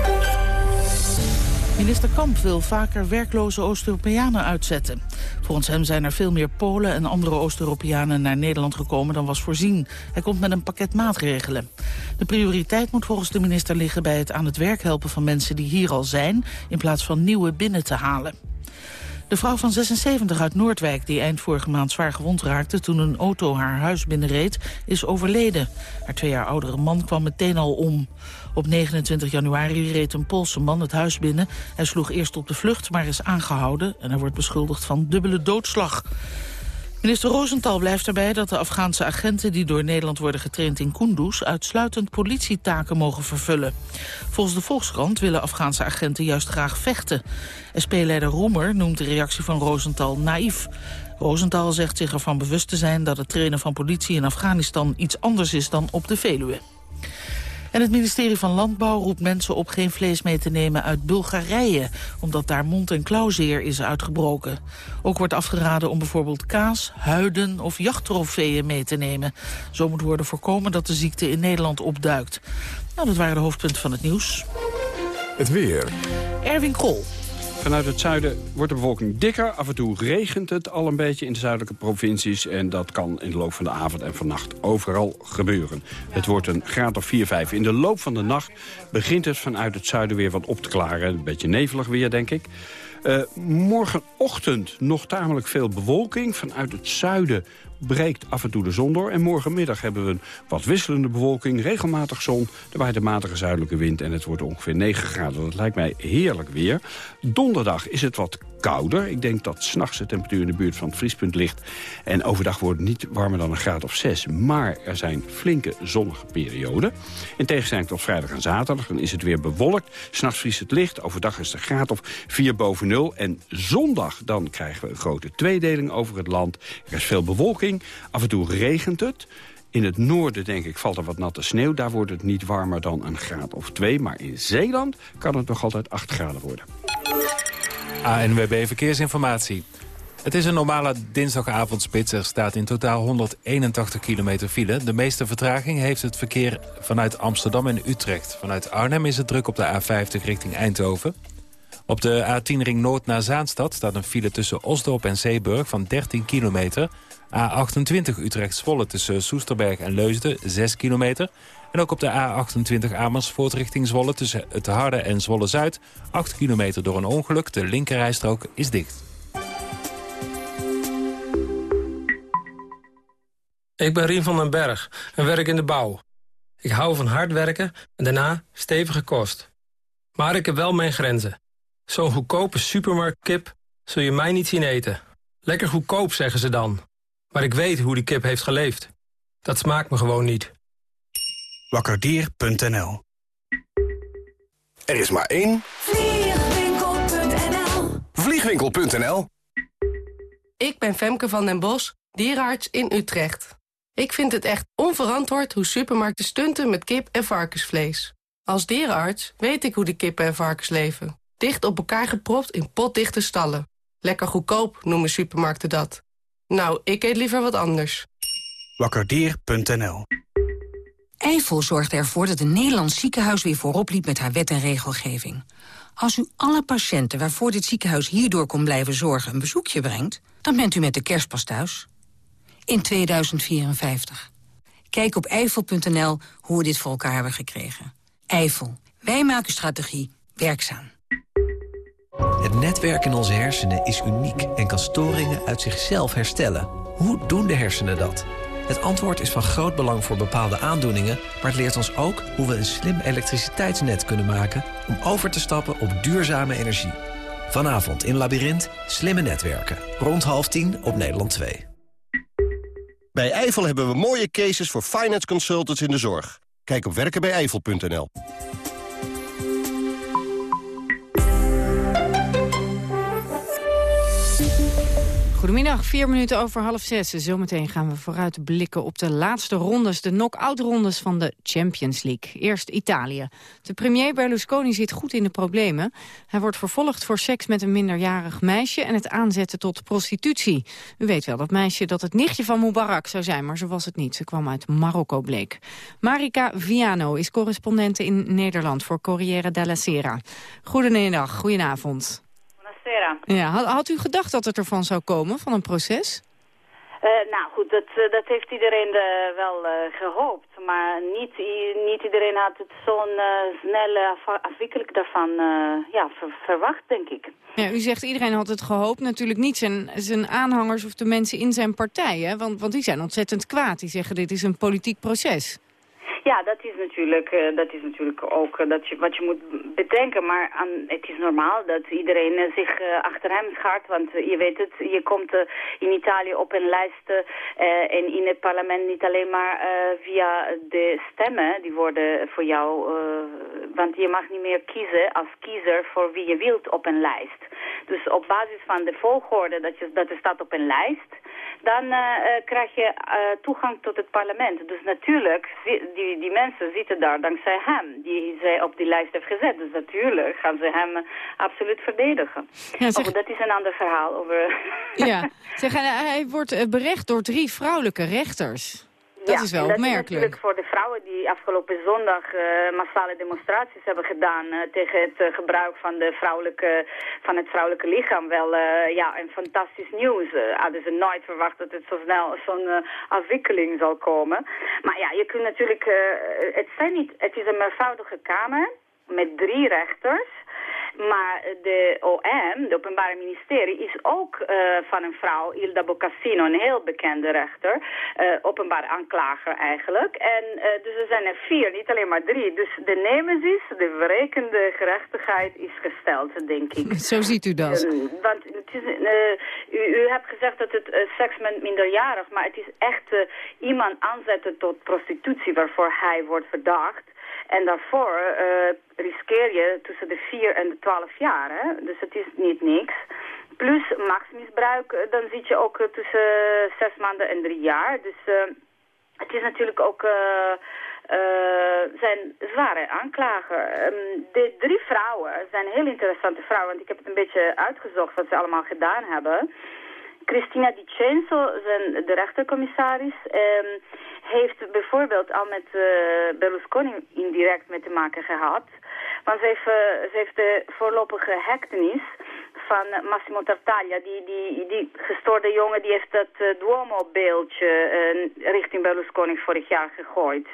S2: Minister Kamp wil vaker werkloze Oost-Europeanen uitzetten. Volgens hem zijn er veel meer Polen en andere Oost-Europeanen naar Nederland gekomen dan was voorzien. Hij komt met een pakket maatregelen. De prioriteit moet volgens de minister liggen bij het aan het werk helpen van mensen die hier al zijn, in plaats van nieuwe binnen te halen. De vrouw van 76 uit Noordwijk, die eind vorige maand zwaar gewond raakte... toen een auto haar huis binnenreed, is overleden. Haar twee jaar oudere man kwam meteen al om. Op 29 januari reed een Poolse man het huis binnen. Hij sloeg eerst op de vlucht, maar is aangehouden... en hij wordt beschuldigd van dubbele doodslag. Minister Rosenthal blijft erbij dat de Afghaanse agenten... die door Nederland worden getraind in Kunduz... uitsluitend politietaken mogen vervullen. Volgens de Volkskrant willen Afghaanse agenten juist graag vechten. SP-leider Roemer noemt de reactie van Rosenthal naïef. Rosenthal zegt zich ervan bewust te zijn... dat het trainen van politie in Afghanistan iets anders is dan op de Veluwe. En het ministerie van Landbouw roept mensen op geen vlees mee te nemen uit Bulgarije, omdat daar mond- en klauwzeer is uitgebroken. Ook wordt afgeraden om bijvoorbeeld kaas, huiden of jachttrofeeën mee te nemen. Zo moet worden voorkomen dat de ziekte in Nederland opduikt. Nou, dat waren de hoofdpunten van het nieuws.
S1: Het weer.
S2: Erwin Krol.
S25: Vanuit het zuiden wordt de bewolking dikker. Af en toe regent het al een beetje in de zuidelijke provincies. En dat kan in de loop van de avond en vannacht overal gebeuren. Het wordt een graad of 4, 5. In de loop van de nacht begint het vanuit het zuiden weer wat op te klaren. Een beetje nevelig weer, denk ik. Uh, morgenochtend nog tamelijk veel bewolking. Vanuit het zuiden breekt af en toe de zon door. En morgenmiddag hebben we een wat wisselende bewolking, regelmatig zon. Er waait een matige zuidelijke wind en het wordt ongeveer 9 graden. Dat lijkt mij heerlijk weer. Donderdag is het wat kouder. Ik denk dat s'nachts de temperatuur in de buurt van het vriespunt ligt. En overdag wordt het niet warmer dan een graad of 6. Maar er zijn flinke zonnige perioden. In tegenstelling tot vrijdag en zaterdag, dan is het weer bewolkt. S'nachts vriest het licht, overdag is een graad of 4 boven nul. En zondag dan krijgen we een grote tweedeling over het land. Er is veel bewolking, af en toe regent het. In het noorden, denk ik, valt er wat natte sneeuw. Daar wordt het niet warmer dan een graad of 2. Maar in Zeeland kan het nog altijd 8 graden worden.
S3: ANWB Verkeersinformatie. Het is een normale dinsdagavondspits. Er staat in totaal 181 kilometer file. De meeste vertraging heeft het verkeer vanuit Amsterdam en Utrecht. Vanuit Arnhem is het druk op de A50 richting Eindhoven. Op de A10 ring Noord naar Zaanstad staat een file tussen Osdorp en Zeeburg van 13 kilometer. A28 Utrecht-Zwolle tussen Soesterberg en Leusden 6 kilometer. En ook op de A28 Amersfoort richting Zwolle tussen het Harde en Zwolle-Zuid. 8 kilometer door een ongeluk. De linkerrijstrook is dicht.
S26: Ik ben Rien van den Berg en werk in de bouw. Ik hou van hard werken en daarna stevige kost. Maar ik heb wel mijn grenzen. Zo'n goedkope supermarktkip zul je mij niet zien eten. Lekker goedkoop, zeggen ze dan. Maar ik weet hoe die kip heeft geleefd. Dat smaakt me gewoon niet.
S27: Wakkerdier.nl
S28: Er is maar één.
S27: Vliegwinkel.nl
S28: Vliegwinkel.nl
S29: Ik ben Femke van den Bos, dierenarts in Utrecht. Ik vind het echt onverantwoord hoe supermarkten stunten met kip en varkensvlees. Als dierenarts weet ik hoe de kippen en varkens leven. Dicht op elkaar gepropt in potdichte stallen. Lekker goedkoop noemen supermarkten dat. Nou, ik eet liever wat anders.
S27: Wakkerdier.nl
S30: Eifel zorgde ervoor dat een Nederlands ziekenhuis weer voorop liep met haar wet en regelgeving. Als u alle patiënten waarvoor dit ziekenhuis hierdoor kon blijven zorgen een bezoekje brengt, dan bent u met de kerstpas thuis. In 2054. Kijk op eifel.nl hoe we dit voor elkaar hebben gekregen. Eifel. Wij maken strategie werkzaam.
S7: Het netwerk in onze hersenen is uniek en kan storingen uit zichzelf herstellen. Hoe doen de hersenen dat? Het antwoord is van groot belang voor bepaalde aandoeningen... maar het leert ons ook hoe we een slim elektriciteitsnet kunnen maken... om over te stappen op duurzame energie. Vanavond in Labyrinth, slimme netwerken. Rond half tien op Nederland 2.
S31: Bij Eifel hebben we mooie cases voor finance consultants in de zorg. Kijk op werkenbijeifel.nl.
S11: Goedemiddag, vier minuten over half zes. Zometeen gaan we vooruit blikken op de laatste rondes, de knock-out rondes van de Champions League. Eerst Italië. De premier Berlusconi zit goed in de problemen. Hij wordt vervolgd voor seks met een minderjarig meisje en het aanzetten tot prostitutie. U weet wel, dat meisje dat het nichtje van Mubarak zou zijn, maar zo was het niet. Ze kwam uit Marokko, bleek. Marika Viano is correspondent in Nederland voor Corriere della Sera. Goedemiddag, goedenavond. Ja, had, had, u gedacht dat het ervan zou komen, van een proces?
S32: Uh, nou goed, dat, uh, dat heeft iedereen uh, wel gehoopt. Maar niet, niet iedereen had het zo'n snel afwikkelijk daarvan ja, ver, verwacht, denk ik.
S11: Ja, u zegt iedereen had het gehoopt. Natuurlijk niet zijn, zijn aanhangers of de mensen in zijn partij. Hè? Want, want die zijn ontzettend kwaad. Die zeggen dit is een politiek proces.
S32: Ja, dat is natuurlijk, uh, dat is natuurlijk ook uh, dat je, wat je moet bedenken. Maar aan, het is normaal dat iedereen uh, zich achter hem schaart. Want je weet het, je komt in Italië op een lijst en in het parlement niet alleen maar via de stemmen. Die worden voor jou, want je mag niet meer kiezen als kiezer voor wie je wilt op een lijst. Dus op basis van de volgorde dat, je, dat er staat op een lijst dan uh, krijg je uh, toegang tot het parlement. Dus natuurlijk, die, die mensen zitten daar dankzij hem, die zij op die lijst heeft gezet. Dus natuurlijk gaan ze hem absoluut verdedigen. Ja, zeg... oh, dat is een ander verhaal over...
S11: ja, zeg, hij wordt berecht door drie vrouwelijke rechters. Dat
S32: ja,
S11: is wel
S32: dat
S11: opmerkelijk.
S32: Is natuurlijk voor de vrouwen die afgelopen zondag uh, massale demonstraties hebben gedaan uh, tegen het uh, gebruik van, de vrouwelijke, van het vrouwelijke lichaam wel ja, een fantastisch nieuws. hadden ze nooit verwacht dat het zo snel zo'n afwikkeling zal komen. Maar ja, je kunt natuurlijk, het, zijn niet, het is een meervoudige kamer met drie rechters. Maar de OM, de Openbare Ministerie, is ook uh, van een vrouw, Ilda Bocassino, een heel bekende rechter. Uh, openbare aanklager eigenlijk. En uh, dus er zijn er vier, niet alleen maar drie. Dus de nemesis, de verrekende gerechtigheid, is gesteld, denk ik.
S11: Zo ziet u dat.
S32: want het is, u, u, hebt gezegd dat het seks met minderjarig, maar het is echt iemand aanzetten tot prostitutie waarvoor hij wordt verdacht. En daarvoor uh, riskeer je tussen de 4 en de 12 jaar. Hè? Dus het is niet niks. Plus machtsmisbruik, eh, dan zit je ook uh, tussen 6 maanden en 3 jaar. Dus uh, het is natuurlijk ook... zijn zware aanklagen. Um, de drie vrouwen zijn heel interessante vrouwen, want ik heb het een beetje uitgezocht wat ze allemaal gedaan hebben. Cristina Di Censo, zijn de rechtercommissaris, um, heeft bijvoorbeeld al met uh, Berlusconi indirect mee te maken gehad. Want ze heeft, uh, ze heeft de voorlopige hechtenis van Massimo Tartaglia, die, die, die gestoorde jongen, die heeft dat uh, Duomo-beeldje richting Berlusconi vorig jaar gegooid.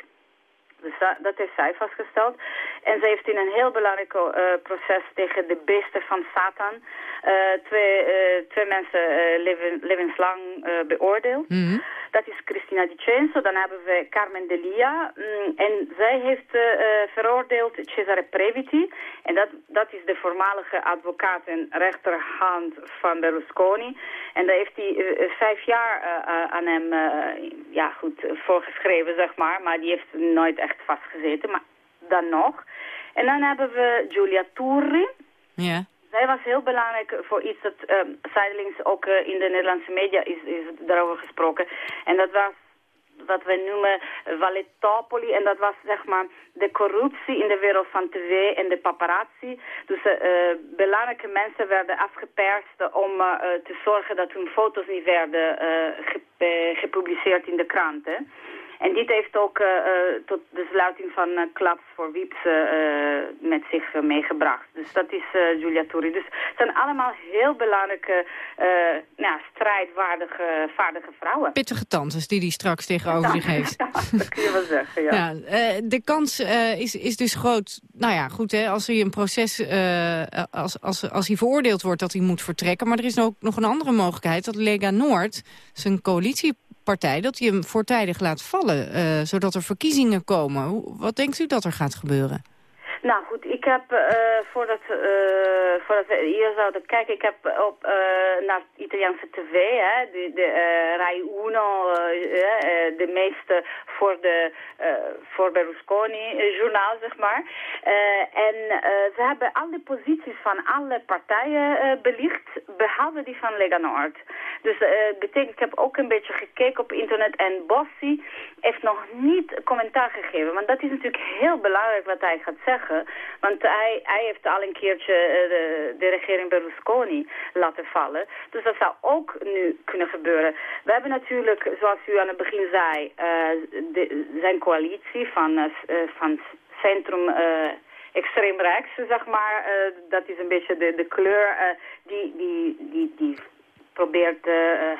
S32: Dus dat, dat heeft zij vastgesteld. En ze heeft in een heel belangrijk uh, proces tegen de beesten van Satan uh, twee, uh, twee mensen leven, levenslang beoordeeld. Mm -hmm. Dat is Cristina Di Censo. Dan hebben we Carmen Delia. Mm, en zij heeft veroordeeld Cesare Previti. En dat, dat is de voormalige advocaat en rechterhand van Berlusconi. En daar heeft hij vijf jaar aan hem ja, goed, voorgeschreven, zeg maar. Maar die heeft nooit echt vastgezeten, maar dan nog. En dan hebben we Giulia Turri.
S11: Ja.
S32: Zij was heel belangrijk voor iets dat um, zijdelings ook in de Nederlandse media is, is daarover gesproken. En dat was wat we noemen Valetopoli. En dat was zeg maar de corruptie in de wereld van tv en de paparazzi. Dus uh, belangrijke mensen werden afgeperst om uh, te zorgen dat hun foto's niet werden ge gepubliceerd in de kranten. En dit heeft ook uh, tot de sluiting van uh, Clubs voor Wieps met zich meegebracht. Dus dat is Julia Touri. Dus het zijn allemaal heel belangrijke, nou, strijdwaardige, vaardige vrouwen.
S11: Pittige tantes die die straks tegenover zich heeft. <laughs>
S32: dat kun je wel zeggen, ja. ja
S11: de kans is, is dus groot, nou ja, goed hè, als hij een proces, als, als, als hij veroordeeld wordt dat hij moet vertrekken. Maar er is ook nog een andere mogelijkheid dat Lega Noord, zijn coalitie partij dat hij hem voortijdig laat vallen, uh, zodat er verkiezingen komen. Wat denkt u dat er gaat gebeuren?
S32: Nou goed, ik heb uh, voordat, uh, voordat we hier zouden kijken, ik heb op uh, naar Italiaanse tv, hè, de, de Rai Uno, de meeste voor de voor Berlusconi journaal zeg maar. en ze hebben al de posities van alle partijen belicht, behalve die van Lega Nord. Dus betekent, ik heb ook een beetje gekeken op internet en Bossi heeft nog niet commentaar gegeven. Want dat is natuurlijk heel belangrijk wat hij gaat zeggen. Want hij, hij heeft al een keertje uh, de, de, regering Berlusconi laten vallen. Dus dat zou ook nu kunnen gebeuren. We hebben natuurlijk, zoals u aan het begin zei, uh, de, zijn coalitie van, van centrum extreem rechts, zeg maar. Uh, dat is een beetje de, de kleur die, die, die, die probeert uh,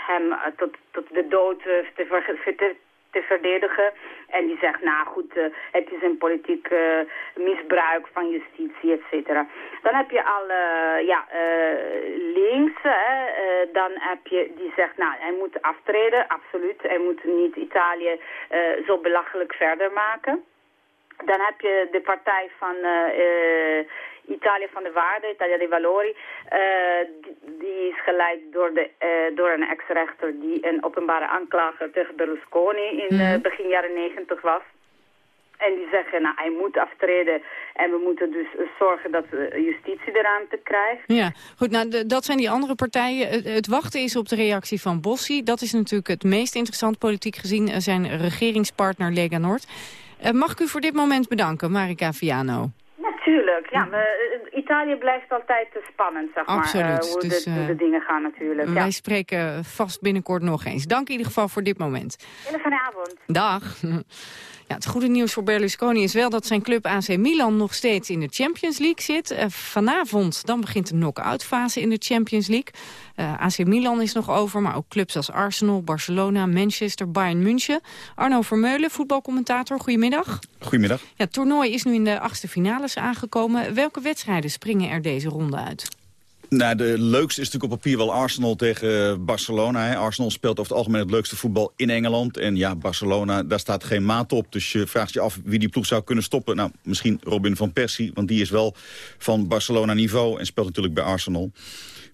S32: hem tot, tot de dood te, te, te, verdedigen. En die zegt, nou goed, het is een politiek misbruik van justitie, et cetera. Dan heb je al ja, links, dan heb je die zegt, nou hij moet aftreden, absoluut. Hij moet niet Italië zo belachelijk verder maken. Dan heb je de partij van Italië van de Waarde, Italia dei Valori. Uh, die, die, is geleid door, de, uh, door een ex-rechter die een openbare aanklager tegen Berlusconi in mm. begin jaren negentig was. En die zeggen, nou, hij moet aftreden en we moeten dus zorgen dat justitie de ruimte krijgt.
S11: Ja, goed, nou, dat zijn die andere partijen. Het, wachten is op de reactie van Bossi. Dat is natuurlijk het meest interessant politiek gezien, zijn regeringspartner Lega Noord. Uh, mag ik u voor dit moment bedanken, Marika Viano?
S32: Natuurlijk, ja. We, eh, Italië blijft altijd spannend, zeg
S11: Absoluut. maar, uh,
S32: hoe
S11: dus,
S32: de, de, dingen gaan natuurlijk.
S11: Wij spreken vast binnenkort nog eens. Dank in ieder geval voor dit moment.
S32: Hele fijne avond.
S11: Dag. Ja, het goede nieuws voor Berlusconi is wel dat zijn club AC Milan nog steeds in de Champions League zit. Uh, vanavond dan begint de knock-out fase in de Champions League. Uh, eh, AC Milan is nog over, maar ook clubs als Arsenal, Barcelona, Manchester, Bayern München. Arno Vermeulen, voetbalcommentator, goedemiddag.
S33: Goedemiddag.
S11: Ja, het toernooi is nu in de achtste finales aangekomen. Welke wedstrijden springen er deze ronde uit?
S33: Nou, de leukste is natuurlijk op papier wel Arsenal tegen Barcelona. Hè. Arsenal speelt over het algemeen het leukste voetbal in Engeland. En ja, Barcelona, daar staat geen maat op. Dus je vraagt je af wie die ploeg zou kunnen stoppen. Nou, misschien Robin van Persie, want die is wel van Barcelona niveau... en speelt natuurlijk bij Arsenal.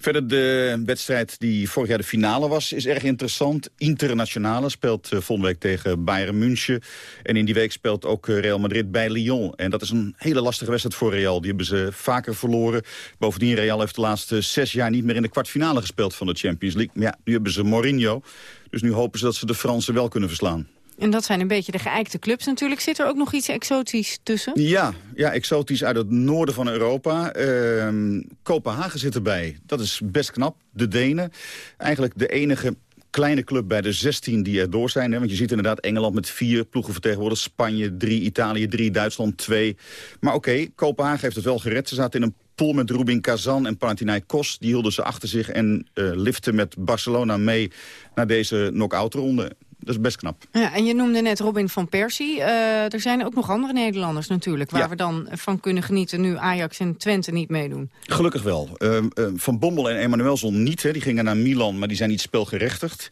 S33: Verder de wedstrijd die vorig jaar de finale was, is erg interessant. Internationale speelt uh, volgende week tegen Bayern München. En in die week speelt ook eh, Real Madrid bij Lyon. En dat is een hele lastige wedstrijd voor Real. Die hebben ze vaker verloren. Bovendien, Real heeft de laatste zes jaar niet meer in de kwartfinale gespeeld van de Champions League. Maar ja, nu hebben ze Mourinho. Dus nu hopen ze dat ze de Fransen wel kunnen verslaan.
S11: En dat zijn een beetje de geëikte clubs natuurlijk. Zit er ook nog iets exotisch tussen?
S33: Ja, ja exotisch uit het noorden van Europa. Uh, Kopenhagen zit erbij. Dat is best knap. De Denen. Eigenlijk de enige kleine club bij de 16 die er door zijn. Hè? Want je ziet inderdaad Engeland met vier ploegen vertegenwoordigd. Spanje drie, Italië drie, Duitsland twee. Maar oké, Kopenhagen heeft het wel gered. Ze zaten in een pool met Rubin Kazan en Panathinaikos. Die hielden ze achter zich en uh, liften met Barcelona mee naar deze knock-out ronde dat is best knap.
S11: Ja, en je noemde net Robin van Persie. Uh, er zijn ook nog andere Nederlanders natuurlijk... waar we dan van kunnen genieten nu Ajax en Twente niet meedoen.
S33: Gelukkig wel. Uh, uh, van Bommel en Emanuelson niet. Hè. Die gingen naar Milan, maar die zijn niet spelgerechtigd.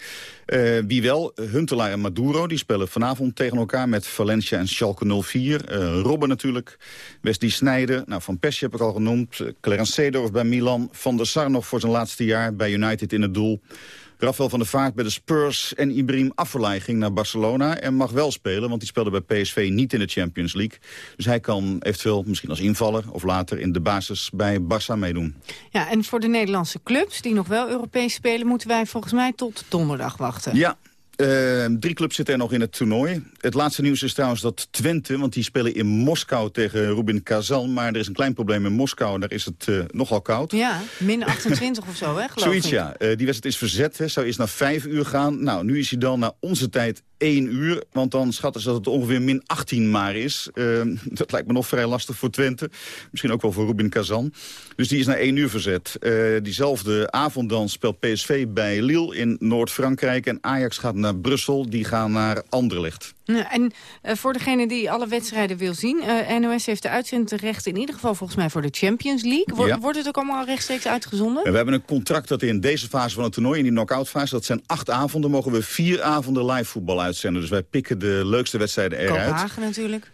S33: wie wel? Huntelaar en Maduro. Die spelen vanavond tegen elkaar met Valencia en Schalke 04. Robben natuurlijk. Wesley Snijder. Nou, van Persie heb ik al genoemd. Clarence Seedorf bij Milan. Van der Sar nog voor zijn laatste jaar bij United in het doel. Rafael van der Vaart bij de Spurs en Ibrahim Afellay ging naar Barcelona... en mag wel spelen, want die speelde bij PSV niet in de Champions League. Dus hij kan eventueel misschien als invaller of later in de basis bij Barça meedoen.
S11: Ja, en voor de Nederlandse clubs die nog wel Europees spelen... moeten wij volgens mij tot donderdag wachten.
S33: Ja, uh, drie clubs zitten er nog in het toernooi. Het laatste nieuws is trouwens dat Twente, want die spelen in Moskou tegen Rubin Kazan. Maar er is een klein probleem in Moskou daar is het uh, nogal koud.
S11: Ja, min <laughs> 28 of zo, hè, geloof
S33: Zoiets, ja. Uh, die wedstrijd is verzet, hè. zou eerst naar vijf uur gaan. Nou, nu is hij dan naar onze tijd 1 uur. Want dan schatten ze dat het ongeveer min 18 maar is. Uh, <laughs> dat lijkt me nog vrij lastig voor Twente. Misschien ook wel voor Rubin Kazan. Dus die is naar 1 uur verzet. Uh, diezelfde avond dan speelt PSV bij Lille in Noord-Frankrijk. En Ajax gaat naar Brussel. Die gaan naar Anderlecht.
S11: En uh, voor degene die alle wedstrijden wil zien... Uh, NOS heeft de uitzendrechten in ieder geval volgens mij voor de Champions League. Ja. wordt het ook allemaal rechtstreeks uitgezonden?
S33: we hebben een contract dat in deze fase van het toernooi... in die knock-out fase, dat zijn acht avonden... mogen we vier avonden live voetbal uitzenden. Dus wij pikken de leukste wedstrijden eruit.
S11: Kopenhagen natuurlijk.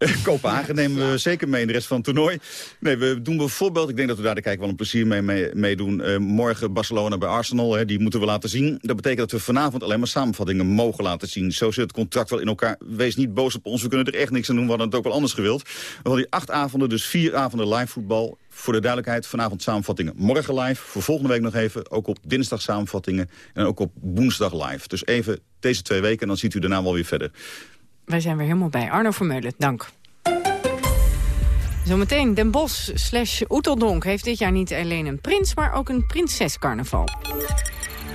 S11: <laughs>
S33: Kopenhagen nemen we zeker mee in de rest van het toernooi. Nee, we doen bijvoorbeeld, ik denk dat we daar de kijk wel een plezier mee, mee, mee doen. Uh, morgen Barcelona bij Arsenal, hè, die moeten we laten zien. Dat betekent dat we vanavond alleen maar samenvattingen mogen laten zien. Zo zit het contract wel in elkaar. Wees niet boos op ons, we kunnen er echt niks aan doen. We hadden het ook wel anders gewild. We hadden die acht avonden, dus vier avonden live voetbal. Voor de duidelijkheid, vanavond samenvattingen morgen live. Voor volgende week nog even, ook op dinsdag samenvattingen. En ook op woensdag live. Dus even deze twee weken en dan ziet u daarna wel weer verder.
S11: Wij zijn weer helemaal bij. Arno Vermeulen, dank. Zometeen, Den Bosch slash Oeteldonk heeft dit jaar niet alleen een prins... maar ook een prinsescarnaval.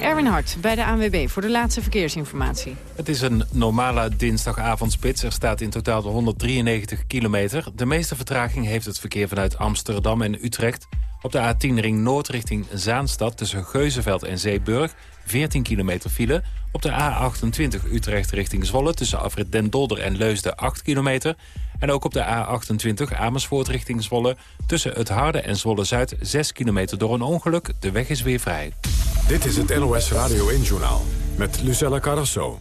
S11: Erwin Hart bij de ANWB voor de laatste verkeersinformatie.
S3: Het is een normale dinsdagavondspits. Er staat in totaal 193 kilometer. De meeste vertraging heeft het verkeer vanuit Amsterdam en Utrecht. Op de A10 ring Noord richting Zaanstad tussen Geuzenveld en Zeeburg... 14 kilometer file. Op de A28 Utrecht richting Zwolle tussen Afrit Den Dolder en Leusden 8 kilometer. En ook op de A28 Amersfoort richting Zwolle tussen Het Harde en Zwolle-Zuid 6 kilometer door een ongeluk. De weg is weer vrij.
S1: Dit is het NOS Radio 1-journaal met Lucella Carrasso.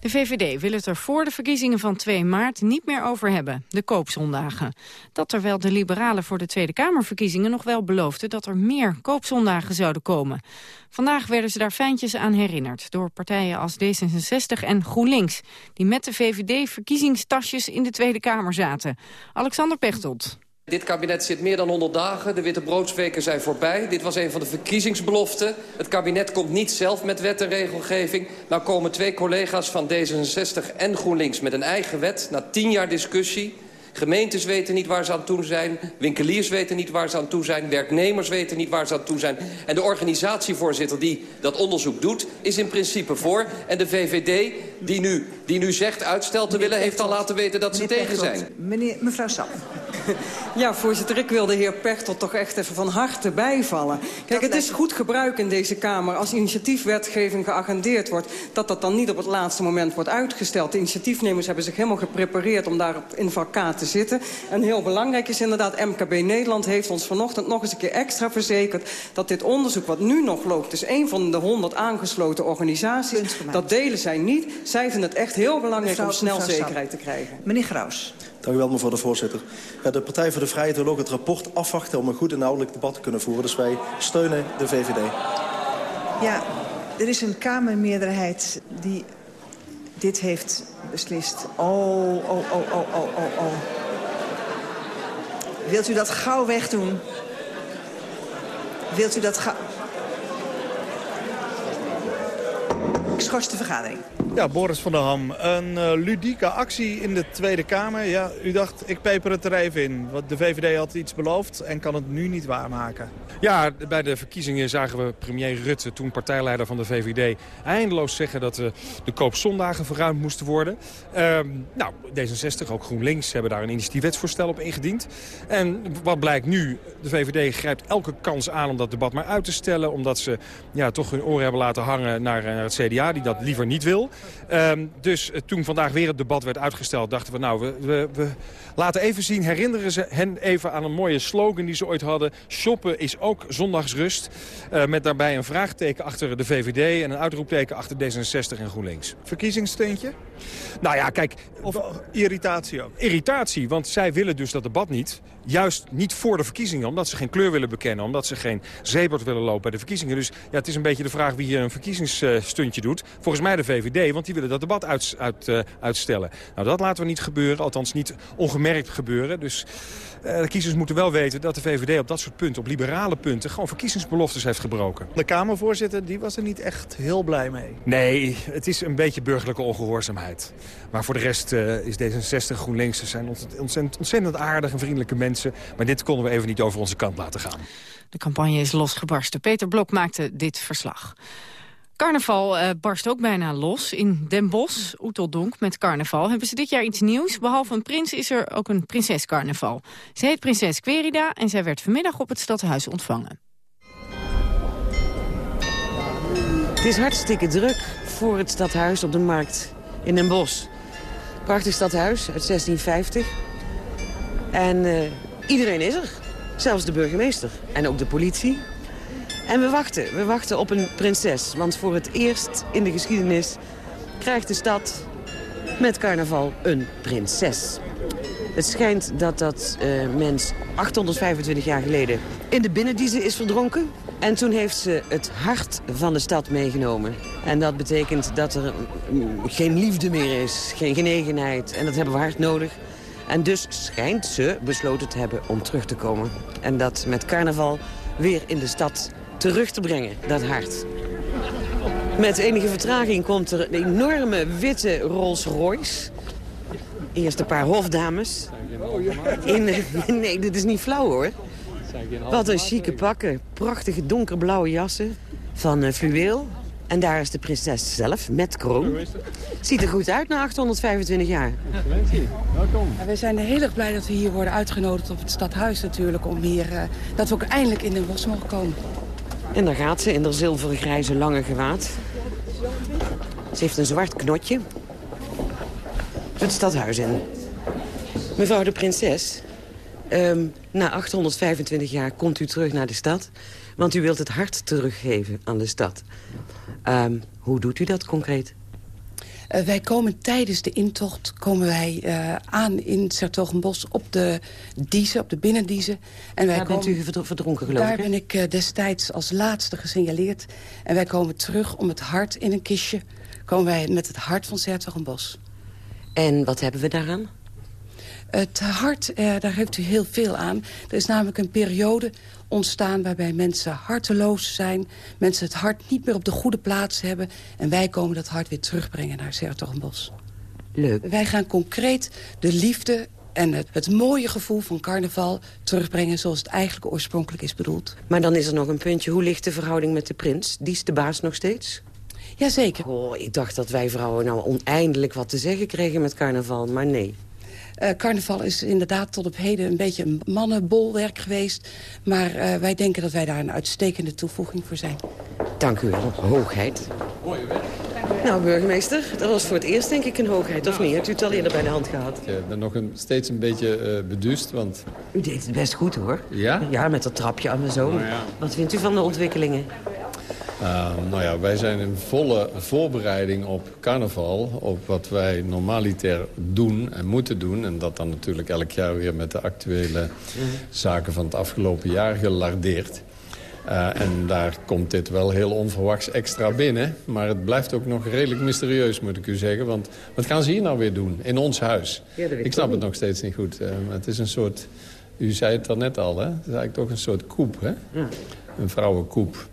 S11: De VVD wil het er voor de verkiezingen van 2 maart niet meer over hebben, de koopzondagen. Dat terwijl de liberalen voor de Tweede Kamerverkiezingen nog wel beloofden dat er meer koopzondagen zouden komen. Vandaag werden ze daar fijntjes aan herinnerd door partijen als D66 en GroenLinks, die met de VVD verkiezingstasjes in de Tweede Kamer zaten. Alexander Pechtold.
S34: Dit kabinet zit meer dan 100 dagen. De witte broodsweken zijn voorbij. Dit was een van de verkiezingsbeloften. Het kabinet komt niet zelf met wet en regelgeving. Nou komen twee collega's van D66 en GroenLinks met een eigen wet... na tien jaar discussie Gemeentes weten niet waar ze aan toe zijn. Winkeliers weten niet waar ze aan toe zijn. Werknemers weten niet waar ze aan toe zijn. En de organisatievoorzitter die dat onderzoek doet, is in principe voor. En de VVD, die nu, die nu zegt uitstel te willen, heeft al laten weten dat ze tegen zijn.
S27: Meneer, mevrouw Sap. Ja, voorzitter, ik wil de heer Pechtel toch echt even van harte bijvallen. Kijk, het is goed gebruik in deze Kamer als initiatiefwetgeving geagendeerd wordt... dat dat dan niet op het laatste moment wordt uitgesteld. De initiatiefnemers hebben zich helemaal geprepareerd om daar in vakkaat te zitten. En heel belangrijk is inderdaad, MKB Nederland heeft ons vanochtend nog eens een keer extra verzekerd... dat dit onderzoek wat nu nog loopt, is een van de honderd aangesloten organisaties. Dat delen zij niet. Zij vinden het echt heel belangrijk om snel zekerheid te krijgen. Meneer Graus.
S35: Dank u wel, mevrouw de voorzitter. Ja, de Partij voor de Vrijheid wil ook het rapport afwachten... om een goed inhoudelijk debat te kunnen voeren. Dus wij steunen de VVD.
S27: Ja, er is een Kamermeerderheid die dit heeft beslist. Oh, oh, oh, oh, oh, oh, oh. Wilt u dat gauw wegdoen? Wilt u dat gauw... Ik schors de vergadering.
S36: Ja, Boris van der Ham. Een uh, ludieke actie in de Tweede Kamer. Ja, u dacht, ik peper het er even in. Want de VVD had iets beloofd en kan het nu niet waarmaken.
S37: Ja, bij de verkiezingen zagen we premier Rutte, toen partijleider van de VVD... eindeloos zeggen dat uh, de koopzondagen verruimd moesten worden. Uh, nou, D66, ook GroenLinks, hebben daar een initiatiefwetsvoorstel op ingediend. En wat blijkt nu? De VVD grijpt elke kans aan om dat debat maar uit te stellen... omdat ze ja, toch hun oren hebben laten hangen naar, naar het CDA, die dat liever niet wil... Um, dus uh, toen vandaag weer het debat werd uitgesteld... dachten we, nou, we, we, we, laten even zien... herinneren ze hen even aan een mooie slogan die ze ooit hadden. Shoppen is ook zondagsrust. Uh, met daarbij een vraagteken achter de VVD... en een uitroepteken achter D66 en GroenLinks.
S36: Verkiezingssteentje?
S37: Nou ja, kijk...
S36: Of irritatie ook?
S37: Irritatie, want zij willen dus dat debat niet. Juist niet voor de verkiezingen, omdat ze geen kleur willen bekennen. Omdat ze geen zeebord willen lopen bij de verkiezingen. Dus ja, het is een beetje de vraag wie hier een verkiezingsstuntje doet. Volgens mij de VVD, want die willen dat debat uit, uit, uh, uitstellen. Nou, dat laten we niet gebeuren, althans niet ongemerkt gebeuren. Dus de kiezers moeten wel weten dat de VVD op dat soort punten, op liberale punten, gewoon verkiezingsbeloftes heeft gebroken.
S36: De Kamervoorzitter, die was er niet echt heel blij mee.
S37: Nee, het is een beetje burgerlijke ongehoorzaamheid. Maar voor de rest uh, is D66, GroenLinks, ze zijn ontzettend, ontzettend aardig en vriendelijke mensen. Maar dit konden we even niet over onze kant laten gaan.
S11: De campagne is losgebarsten. Peter Blok maakte dit verslag. Carnaval uh, barst ook bijna los. In Den Bosch, Oeteldonk, met carnaval hebben ze dit jaar iets nieuws. Behalve een prins is er ook een prinsescarnaval. Ze heet prinses Querida en zij werd vanmiddag op het stadhuis ontvangen.
S38: Het is hartstikke druk voor het stadhuis op de markt in Den Bosch. Prachtig stadhuis uit 1650. En uh, iedereen is er. Zelfs de burgemeester. En ook de politie. En we wachten. We wachten op een prinses. Want voor het eerst in de geschiedenis krijgt de stad met carnaval een prinses. Het schijnt dat dat uh, mens 825 jaar geleden in de binnendiezen is verdronken. En toen heeft ze het hart van de stad meegenomen. En dat betekent dat er mm, geen liefde meer is, geen genegenheid. En dat hebben we hard nodig. En dus schijnt ze besloten te hebben om terug te komen. En dat met carnaval weer in de stad terug te brengen, dat hart. Met enige vertraging komt er een enorme witte Rolls Royce. Eerst een paar hofdames. In, nee, dit is niet flauw hoor. Wat een chique pakken. Prachtige donkerblauwe jassen van uh, fluweel. En daar is de prinses zelf, met kroon. Ziet er goed uit na 825 jaar.
S39: Welkom. We zijn heel erg blij dat we hier worden uitgenodigd op het stadhuis natuurlijk. Om hier, uh, dat we ook eindelijk in Den Bosch mogen komen.
S38: En daar gaat ze in haar zilveren grijze lange gewaad. Ze heeft een zwart knotje. Het stadhuis in. Mevrouw de prinses, um, na 825 jaar komt u terug naar de stad. Want u wilt het hart teruggeven aan de stad. Um, hoe doet u dat concreet?
S39: Uh, wij komen tijdens de intocht komen wij, uh, aan in Sertogenbos op de Diezen, op de binnendiezen.
S38: En wij Daar komen, bent u verdronken geloof
S39: Daar ben ik uh, destijds als laatste gesignaleerd. En wij komen terug om het hart in een kistje. Komen wij met het hart van Sertogenbos.
S38: En wat hebben we daaraan?
S39: Het hart, eh, daar heeft u heel veel aan. Er is namelijk een periode ontstaan waarbij mensen harteloos zijn. Mensen het hart niet meer op de goede plaats hebben. En wij komen dat hart weer terugbrengen naar Sertogenbos.
S38: Leuk.
S39: Wij gaan concreet de liefde en het, het, mooie gevoel van carnaval terugbrengen zoals het eigenlijk oorspronkelijk is bedoeld.
S38: Maar dan is er nog een puntje. Hoe ligt de verhouding met de prins? Die is de baas nog steeds?
S39: Jazeker.
S38: Oh, ik dacht dat wij vrouwen nou oneindelijk wat te zeggen kregen met carnaval, maar nee.
S39: Uh, carnaval is inderdaad tot op heden een beetje een mannenbolwerk geweest. Maar uh, wij denken dat wij daar een uitstekende toevoeging voor zijn.
S38: Dank u wel, hoogheid. Mooi werk. Nou, burgemeester, dat was voor het eerst denk ik een hoogheid, of niet? Hebt u het al eerder bij de hand gehad?
S31: Ik ben nog een, steeds een beetje uh, beduust, want...
S38: U deed het best goed, hoor.
S31: Ja?
S38: Ja, met dat trapje aan de zo. Nou ja. Wat vindt u van de ontwikkelingen?
S31: Uh, nou ja, wij zijn in volle voorbereiding op carnaval. Op wat wij normaliter doen en moeten doen. En dat dan natuurlijk elk jaar weer met de actuele zaken van het afgelopen jaar gelardeerd. Uh, en daar komt dit wel heel onverwachts extra binnen. Maar het blijft ook nog redelijk mysterieus, moet ik u zeggen. Want wat gaan ze hier nou weer doen, in ons huis? Ja, ik snap het nog steeds niet goed. Uh, het is een soort, u zei het net al, hè? het is eigenlijk toch een soort koep, hè? Ja. Een vrouwenkoep.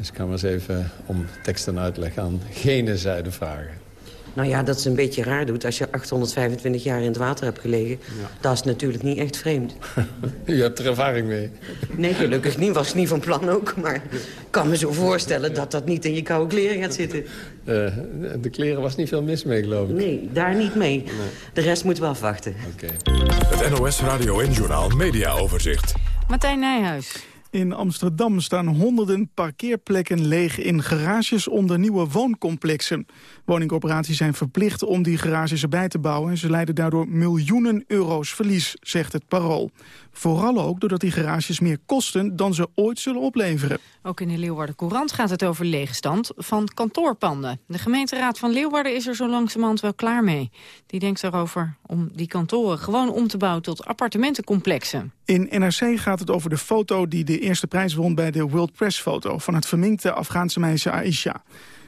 S31: Dus ik kan maar eens even om tekst en uitleg aan gene zijde vragen.
S38: Nou ja, dat is een beetje raar doet als je 825 jaar in het water hebt gelegen. Ja. Dat is natuurlijk niet echt vreemd. <laughs>
S31: je hebt er ervaring mee.
S38: Nee, gelukkig niet. Was niet van plan ook. Maar ik kan me zo voorstellen dat dat niet in je koude kleren gaat zitten. Uh,
S31: de kleren was niet veel mis mee, geloof ik.
S38: Nee, daar niet mee. Nee. De rest moeten we afwachten.
S31: Oké.
S1: Het NOS Radio en Journal Media Overzicht.
S11: Martijn Nijhuis.
S40: In Amsterdam staan honderden parkeerplekken leeg in garages onder nieuwe wooncomplexen. Woningcorporaties zijn verplicht om die garages erbij te bouwen... en ze leiden daardoor miljoenen euro's verlies, zegt het Parool. Vooral ook doordat die garages meer kosten dan ze ooit zullen opleveren.
S11: Ook in de Leeuwarden Courant gaat het over leegstand van kantoorpanden. De gemeenteraad van Leeuwarden is er zo langzamerhand wel klaar mee. Die denkt erover om die kantoren gewoon om te bouwen tot appartementencomplexen.
S40: In NRC gaat het over de foto die de eerste prijs won bij de World Press foto... van het verminkte Afghaanse meisje Aisha.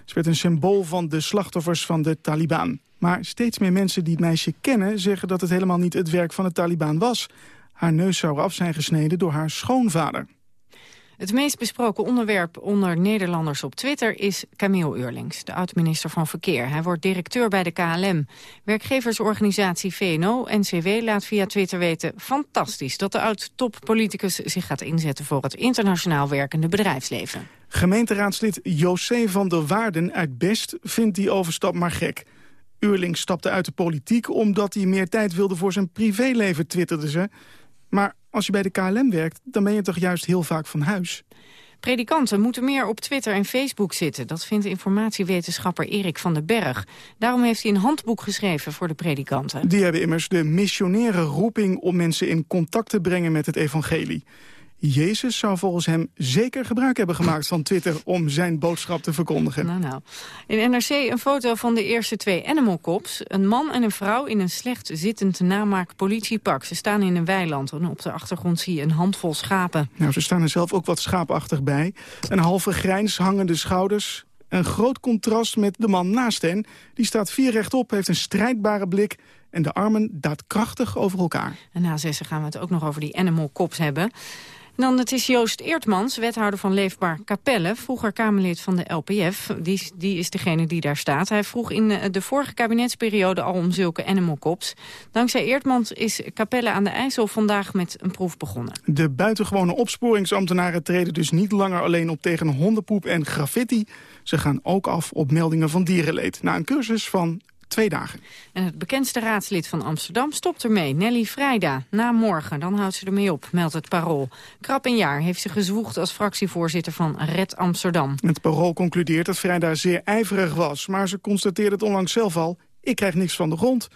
S40: Ze werd een symbool van de slachtoffers van de Taliban. Maar steeds meer mensen die het meisje kennen zeggen dat het helemaal niet het werk van de Taliban was. Haar neus zou af zijn gesneden door haar schoonvader.
S11: Het meest besproken onderwerp onder Nederlanders op Twitter is Camille Eurlings, de oud-minister van Verkeer. Hij wordt directeur bij de KLM. Werkgeversorganisatie VNO-NCW laat via Twitter weten... fantastisch dat de oud-toppoliticus zich gaat inzetten voor het internationaal werkende bedrijfsleven.
S40: Gemeenteraadslid José van der Waarden uit Best vindt die overstap maar gek. Eurlings stapte uit de politiek omdat hij meer tijd wilde voor zijn privéleven, twitterde ze. Maar als je bij de KLM werkt, dan ben je toch juist heel vaak van huis.
S11: Predikanten moeten meer op Twitter en Facebook zitten. Dat vindt informatiewetenschapper Erik van den Berg. Daarom heeft hij een handboek geschreven voor de predikanten.
S40: Die hebben immers de missionaire roeping om mensen in contact te brengen met het evangelie. Jezus zou volgens hem zeker gebruik hebben gemaakt van Twitter om zijn boodschap te verkondigen.
S11: Nou, nou. In NRC een foto van de eerste twee animal cops. Een man en een vrouw in een slecht zittend namaak politiepak. Ze staan in een weiland en op de achtergrond zie je een handvol schapen.
S40: Nou, ze staan er zelf ook wat schaapachtig bij. Een halve grijns, hangende schouders. Een groot contrast met de man naast hen. Die staat vier rechtop, heeft een strijdbare blik en de armen daadkrachtig over elkaar.
S11: En na zessen gaan we het ook nog over die animal cops hebben. Dan het is Joost Eertmans, wethouder van Leefbaar Capelle... vroeger Kamerlid van de LPF. Die, die is degene die daar staat. Hij vroeg in eh, de vorige kabinetsperiode al om zulke animal cops. Dankzij Eertmans is Capelle aan de IJssel vandaag met een proef begonnen.
S40: De buitengewone opsporingsambtenaren treden dus niet langer alleen op tegen hondenpoep en graffiti. Ze gaan ook af op meldingen van dierenleed. Na een cursus van twee dagen.
S11: En het bekendste raadslid van Amsterdam stopt ermee, Nelly Vrijda. Na morgen, dan houdt ze ermee op, meldt het Parool. Krap een jaar heeft ze gezwoegd als fractievoorzitter van Red Amsterdam.
S40: Het Parool concludeert dat Vrijda zeer ijverig was... maar ze constateerde het onlangs zelf al, ik krijg niks van de grond.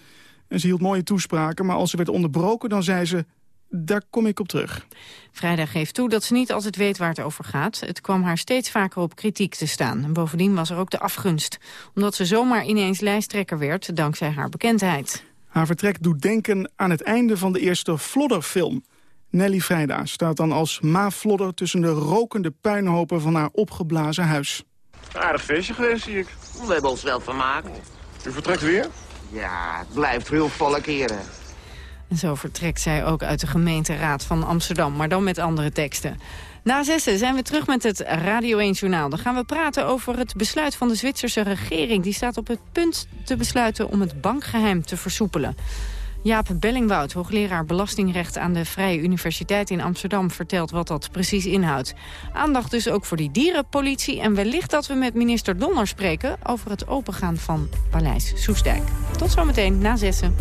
S40: En ze hield mooie toespraken, maar als ze werd onderbroken... dan zei ze, daar kom ik op terug.
S11: Vrijdag geeft toe dat ze niet altijd weet waar het over gaat. Het kwam haar steeds vaker op kritiek te staan. En bovendien was er ook de afgunst. Omdat ze zomaar ineens lijsttrekker werd, dankzij haar bekendheid.
S40: Haar vertrek doet denken aan het einde van de eerste Flodder-film. Nelly Vrijda staat dan als Ma Flodder tussen de rokende puinhopen van haar opgeblazen huis.
S41: Aardig feestje geweest, zie ik.
S42: We hebben ons wel vermaakt.
S41: U vertrekt weer?
S42: Ja, het blijft heel volle keren.
S11: En zo vertrekt zij ook uit de gemeenteraad van Amsterdam, maar dan met andere teksten. Na zessen zijn we terug met het Radio 1 Journaal. Dan gaan we praten over het besluit van de Zwitserse regering. Die staat op het punt te besluiten om het bankgeheim te versoepelen. Jaap Bellingwoud, hoogleraar belastingrecht aan de Vrije Universiteit in Amsterdam, vertelt wat dat precies inhoudt. Aandacht dus ook voor die dierenpolitie en wellicht dat we met minister Donner spreken over het opengaan van Paleis Soestdijk. Tot zometeen na zessen.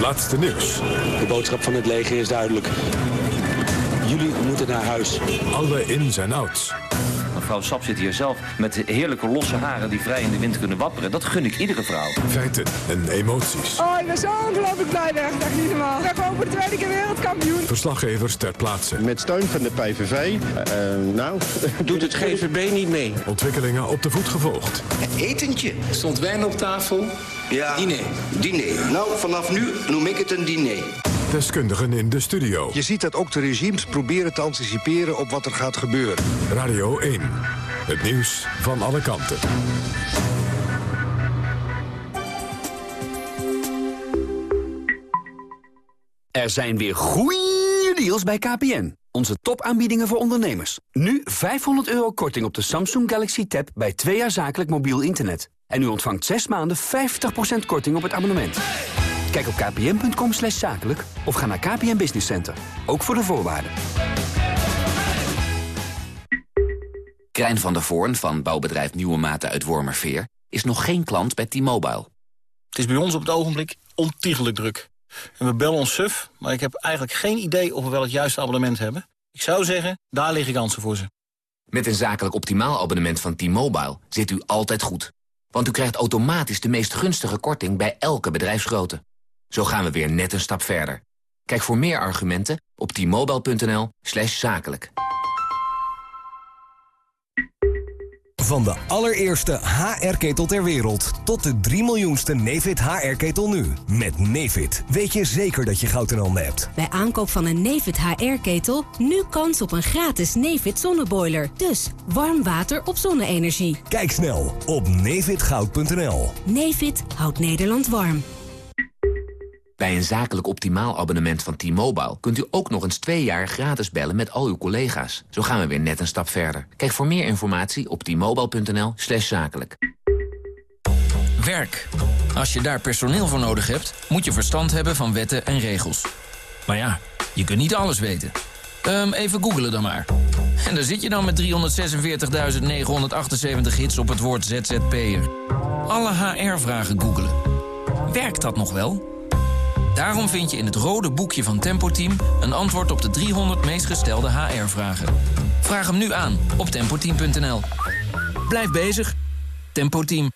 S1: Laatste nieuws.
S25: De boodschap van het leger is duidelijk. Jullie moeten naar huis.
S1: Alle ins en outs.
S5: Mevrouw Sap zit hier zelf met heerlijke losse haren die vrij in de wind kunnen wapperen. Dat gun ik iedere vrouw.
S1: Feiten en emoties.
S27: Oh, ik ben zo ongelooflijk blij weg. Dat niet normaal. We gaan gewoon voor de tweede keer wereldkampioen.
S1: Verslaggevers ter plaatse.
S31: Met steun van de PVV. Uh, nou... <laughs>
S25: Doet het GVB niet mee?
S1: Ontwikkelingen op de voet gevolgd.
S31: Een etentje.
S25: Stond wijn op tafel?
S31: Ja.
S25: Diner.
S31: Diner. Nou, vanaf nu noem ik het een diner.
S1: Deskundigen in de studio.
S43: Je ziet dat ook de regimes proberen te anticiperen op wat er gaat gebeuren.
S1: Radio 1. Het nieuws van alle kanten.
S44: Er zijn weer goeie deals bij KPN. Onze topaanbiedingen voor ondernemers. Nu 500 euro korting op de Samsung Galaxy Tab bij twee jaar zakelijk mobiel internet. En u ontvangt 6 maanden 50% korting op het abonnement. Kijk op kpn.com slash zakelijk of ga naar KPN Business Center. Ook voor de voorwaarden.
S45: Krijn van der Voorn van bouwbedrijf Nieuwe Maten uit Wormerveer... is nog geen klant bij T-Mobile.
S46: Het is bij ons op het ogenblik ontiegelijk druk. En we bellen ons suf, maar ik heb eigenlijk geen idee of we wel het juiste abonnement hebben. Ik zou zeggen, daar liggen kansen voor ze.
S45: Met een zakelijk optimaal abonnement van T-Mobile zit u altijd goed. Want u krijgt automatisch de meest gunstige korting bij elke bedrijfsgrootte. Zo gaan we weer net een stap verder. Kijk voor meer argumenten op t-mobile.nl slash zakelijk.
S47: Van de allereerste HR-ketel ter wereld tot de 3 miljoenste Nefit HR-ketel nu. Met Nefit weet je zeker dat je goud in handen hebt.
S9: Bij aankoop van een Nefit HR-ketel nu kans op een gratis Nefit zonneboiler. Dus warm water op zonne-energie.
S47: Kijk snel op nefitgoud.nl.
S9: Nefit houdt Nederland warm.
S45: Bij een zakelijk optimaal abonnement van T-Mobile... kunt u ook nog eens twee jaar gratis bellen met al uw collega's. Zo gaan we weer net een stap verder. Kijk voor meer informatie op t-mobile.nl slash zakelijk.
S48: Werk. Als je daar personeel voor nodig hebt... moet je verstand hebben van wetten en regels. Maar ja, je kunt niet alles weten. Um, even googelen dan maar. En daar zit je dan met 346.978 hits op het woord ZZP'er. Alle HR-vragen googelen. Werkt dat nog wel?
S45: Daarom vind je in het rode boekje van Tempo Team... een antwoord op de 300 meest gestelde HR-vragen. Vraag hem nu aan op tempoteam.nl. Blijf bezig. Tempo Team.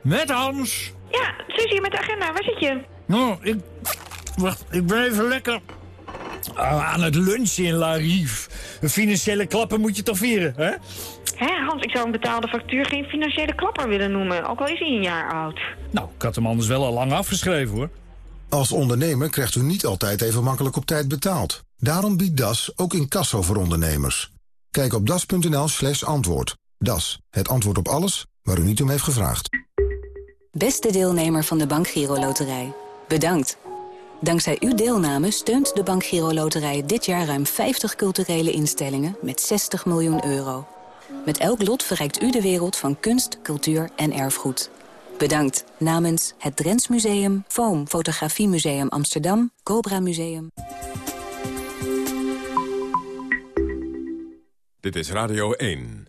S49: Met Hans.
S34: Ja, Suzie met de agenda. Waar zit je?
S49: Nou, ik... Wacht, ik ben even lekker... ah, aan het lunchen in La Rive. Een financiële klappen moet je toch vieren, hè?
S34: Hé, Hans, ik zou een betaalde factuur geen financiële klapper willen noemen. Ook al is hij een jaar oud.
S49: Nou, ik had hem anders wel al lang afgeschreven, hoor.
S50: Als ondernemer krijgt u niet altijd even makkelijk op tijd betaald. Daarom biedt DAS ook incasso voor ondernemers. Kijk op das.nl slash antwoord. DAS, het antwoord op alles waar u niet om heeft gevraagd.
S51: Beste deelnemer van de Bank Giro Loterij, bedankt. Dankzij uw deelname steunt de Bank Giro Loterij dit jaar ruim 50 culturele instellingen met 60 miljoen euro. Met elk lot verrijkt u de wereld van kunst, cultuur en erfgoed. Bedankt namens het Drents Museum, Foam Fotografiemuseum Amsterdam, Cobra Museum.
S1: Dit is Radio 1.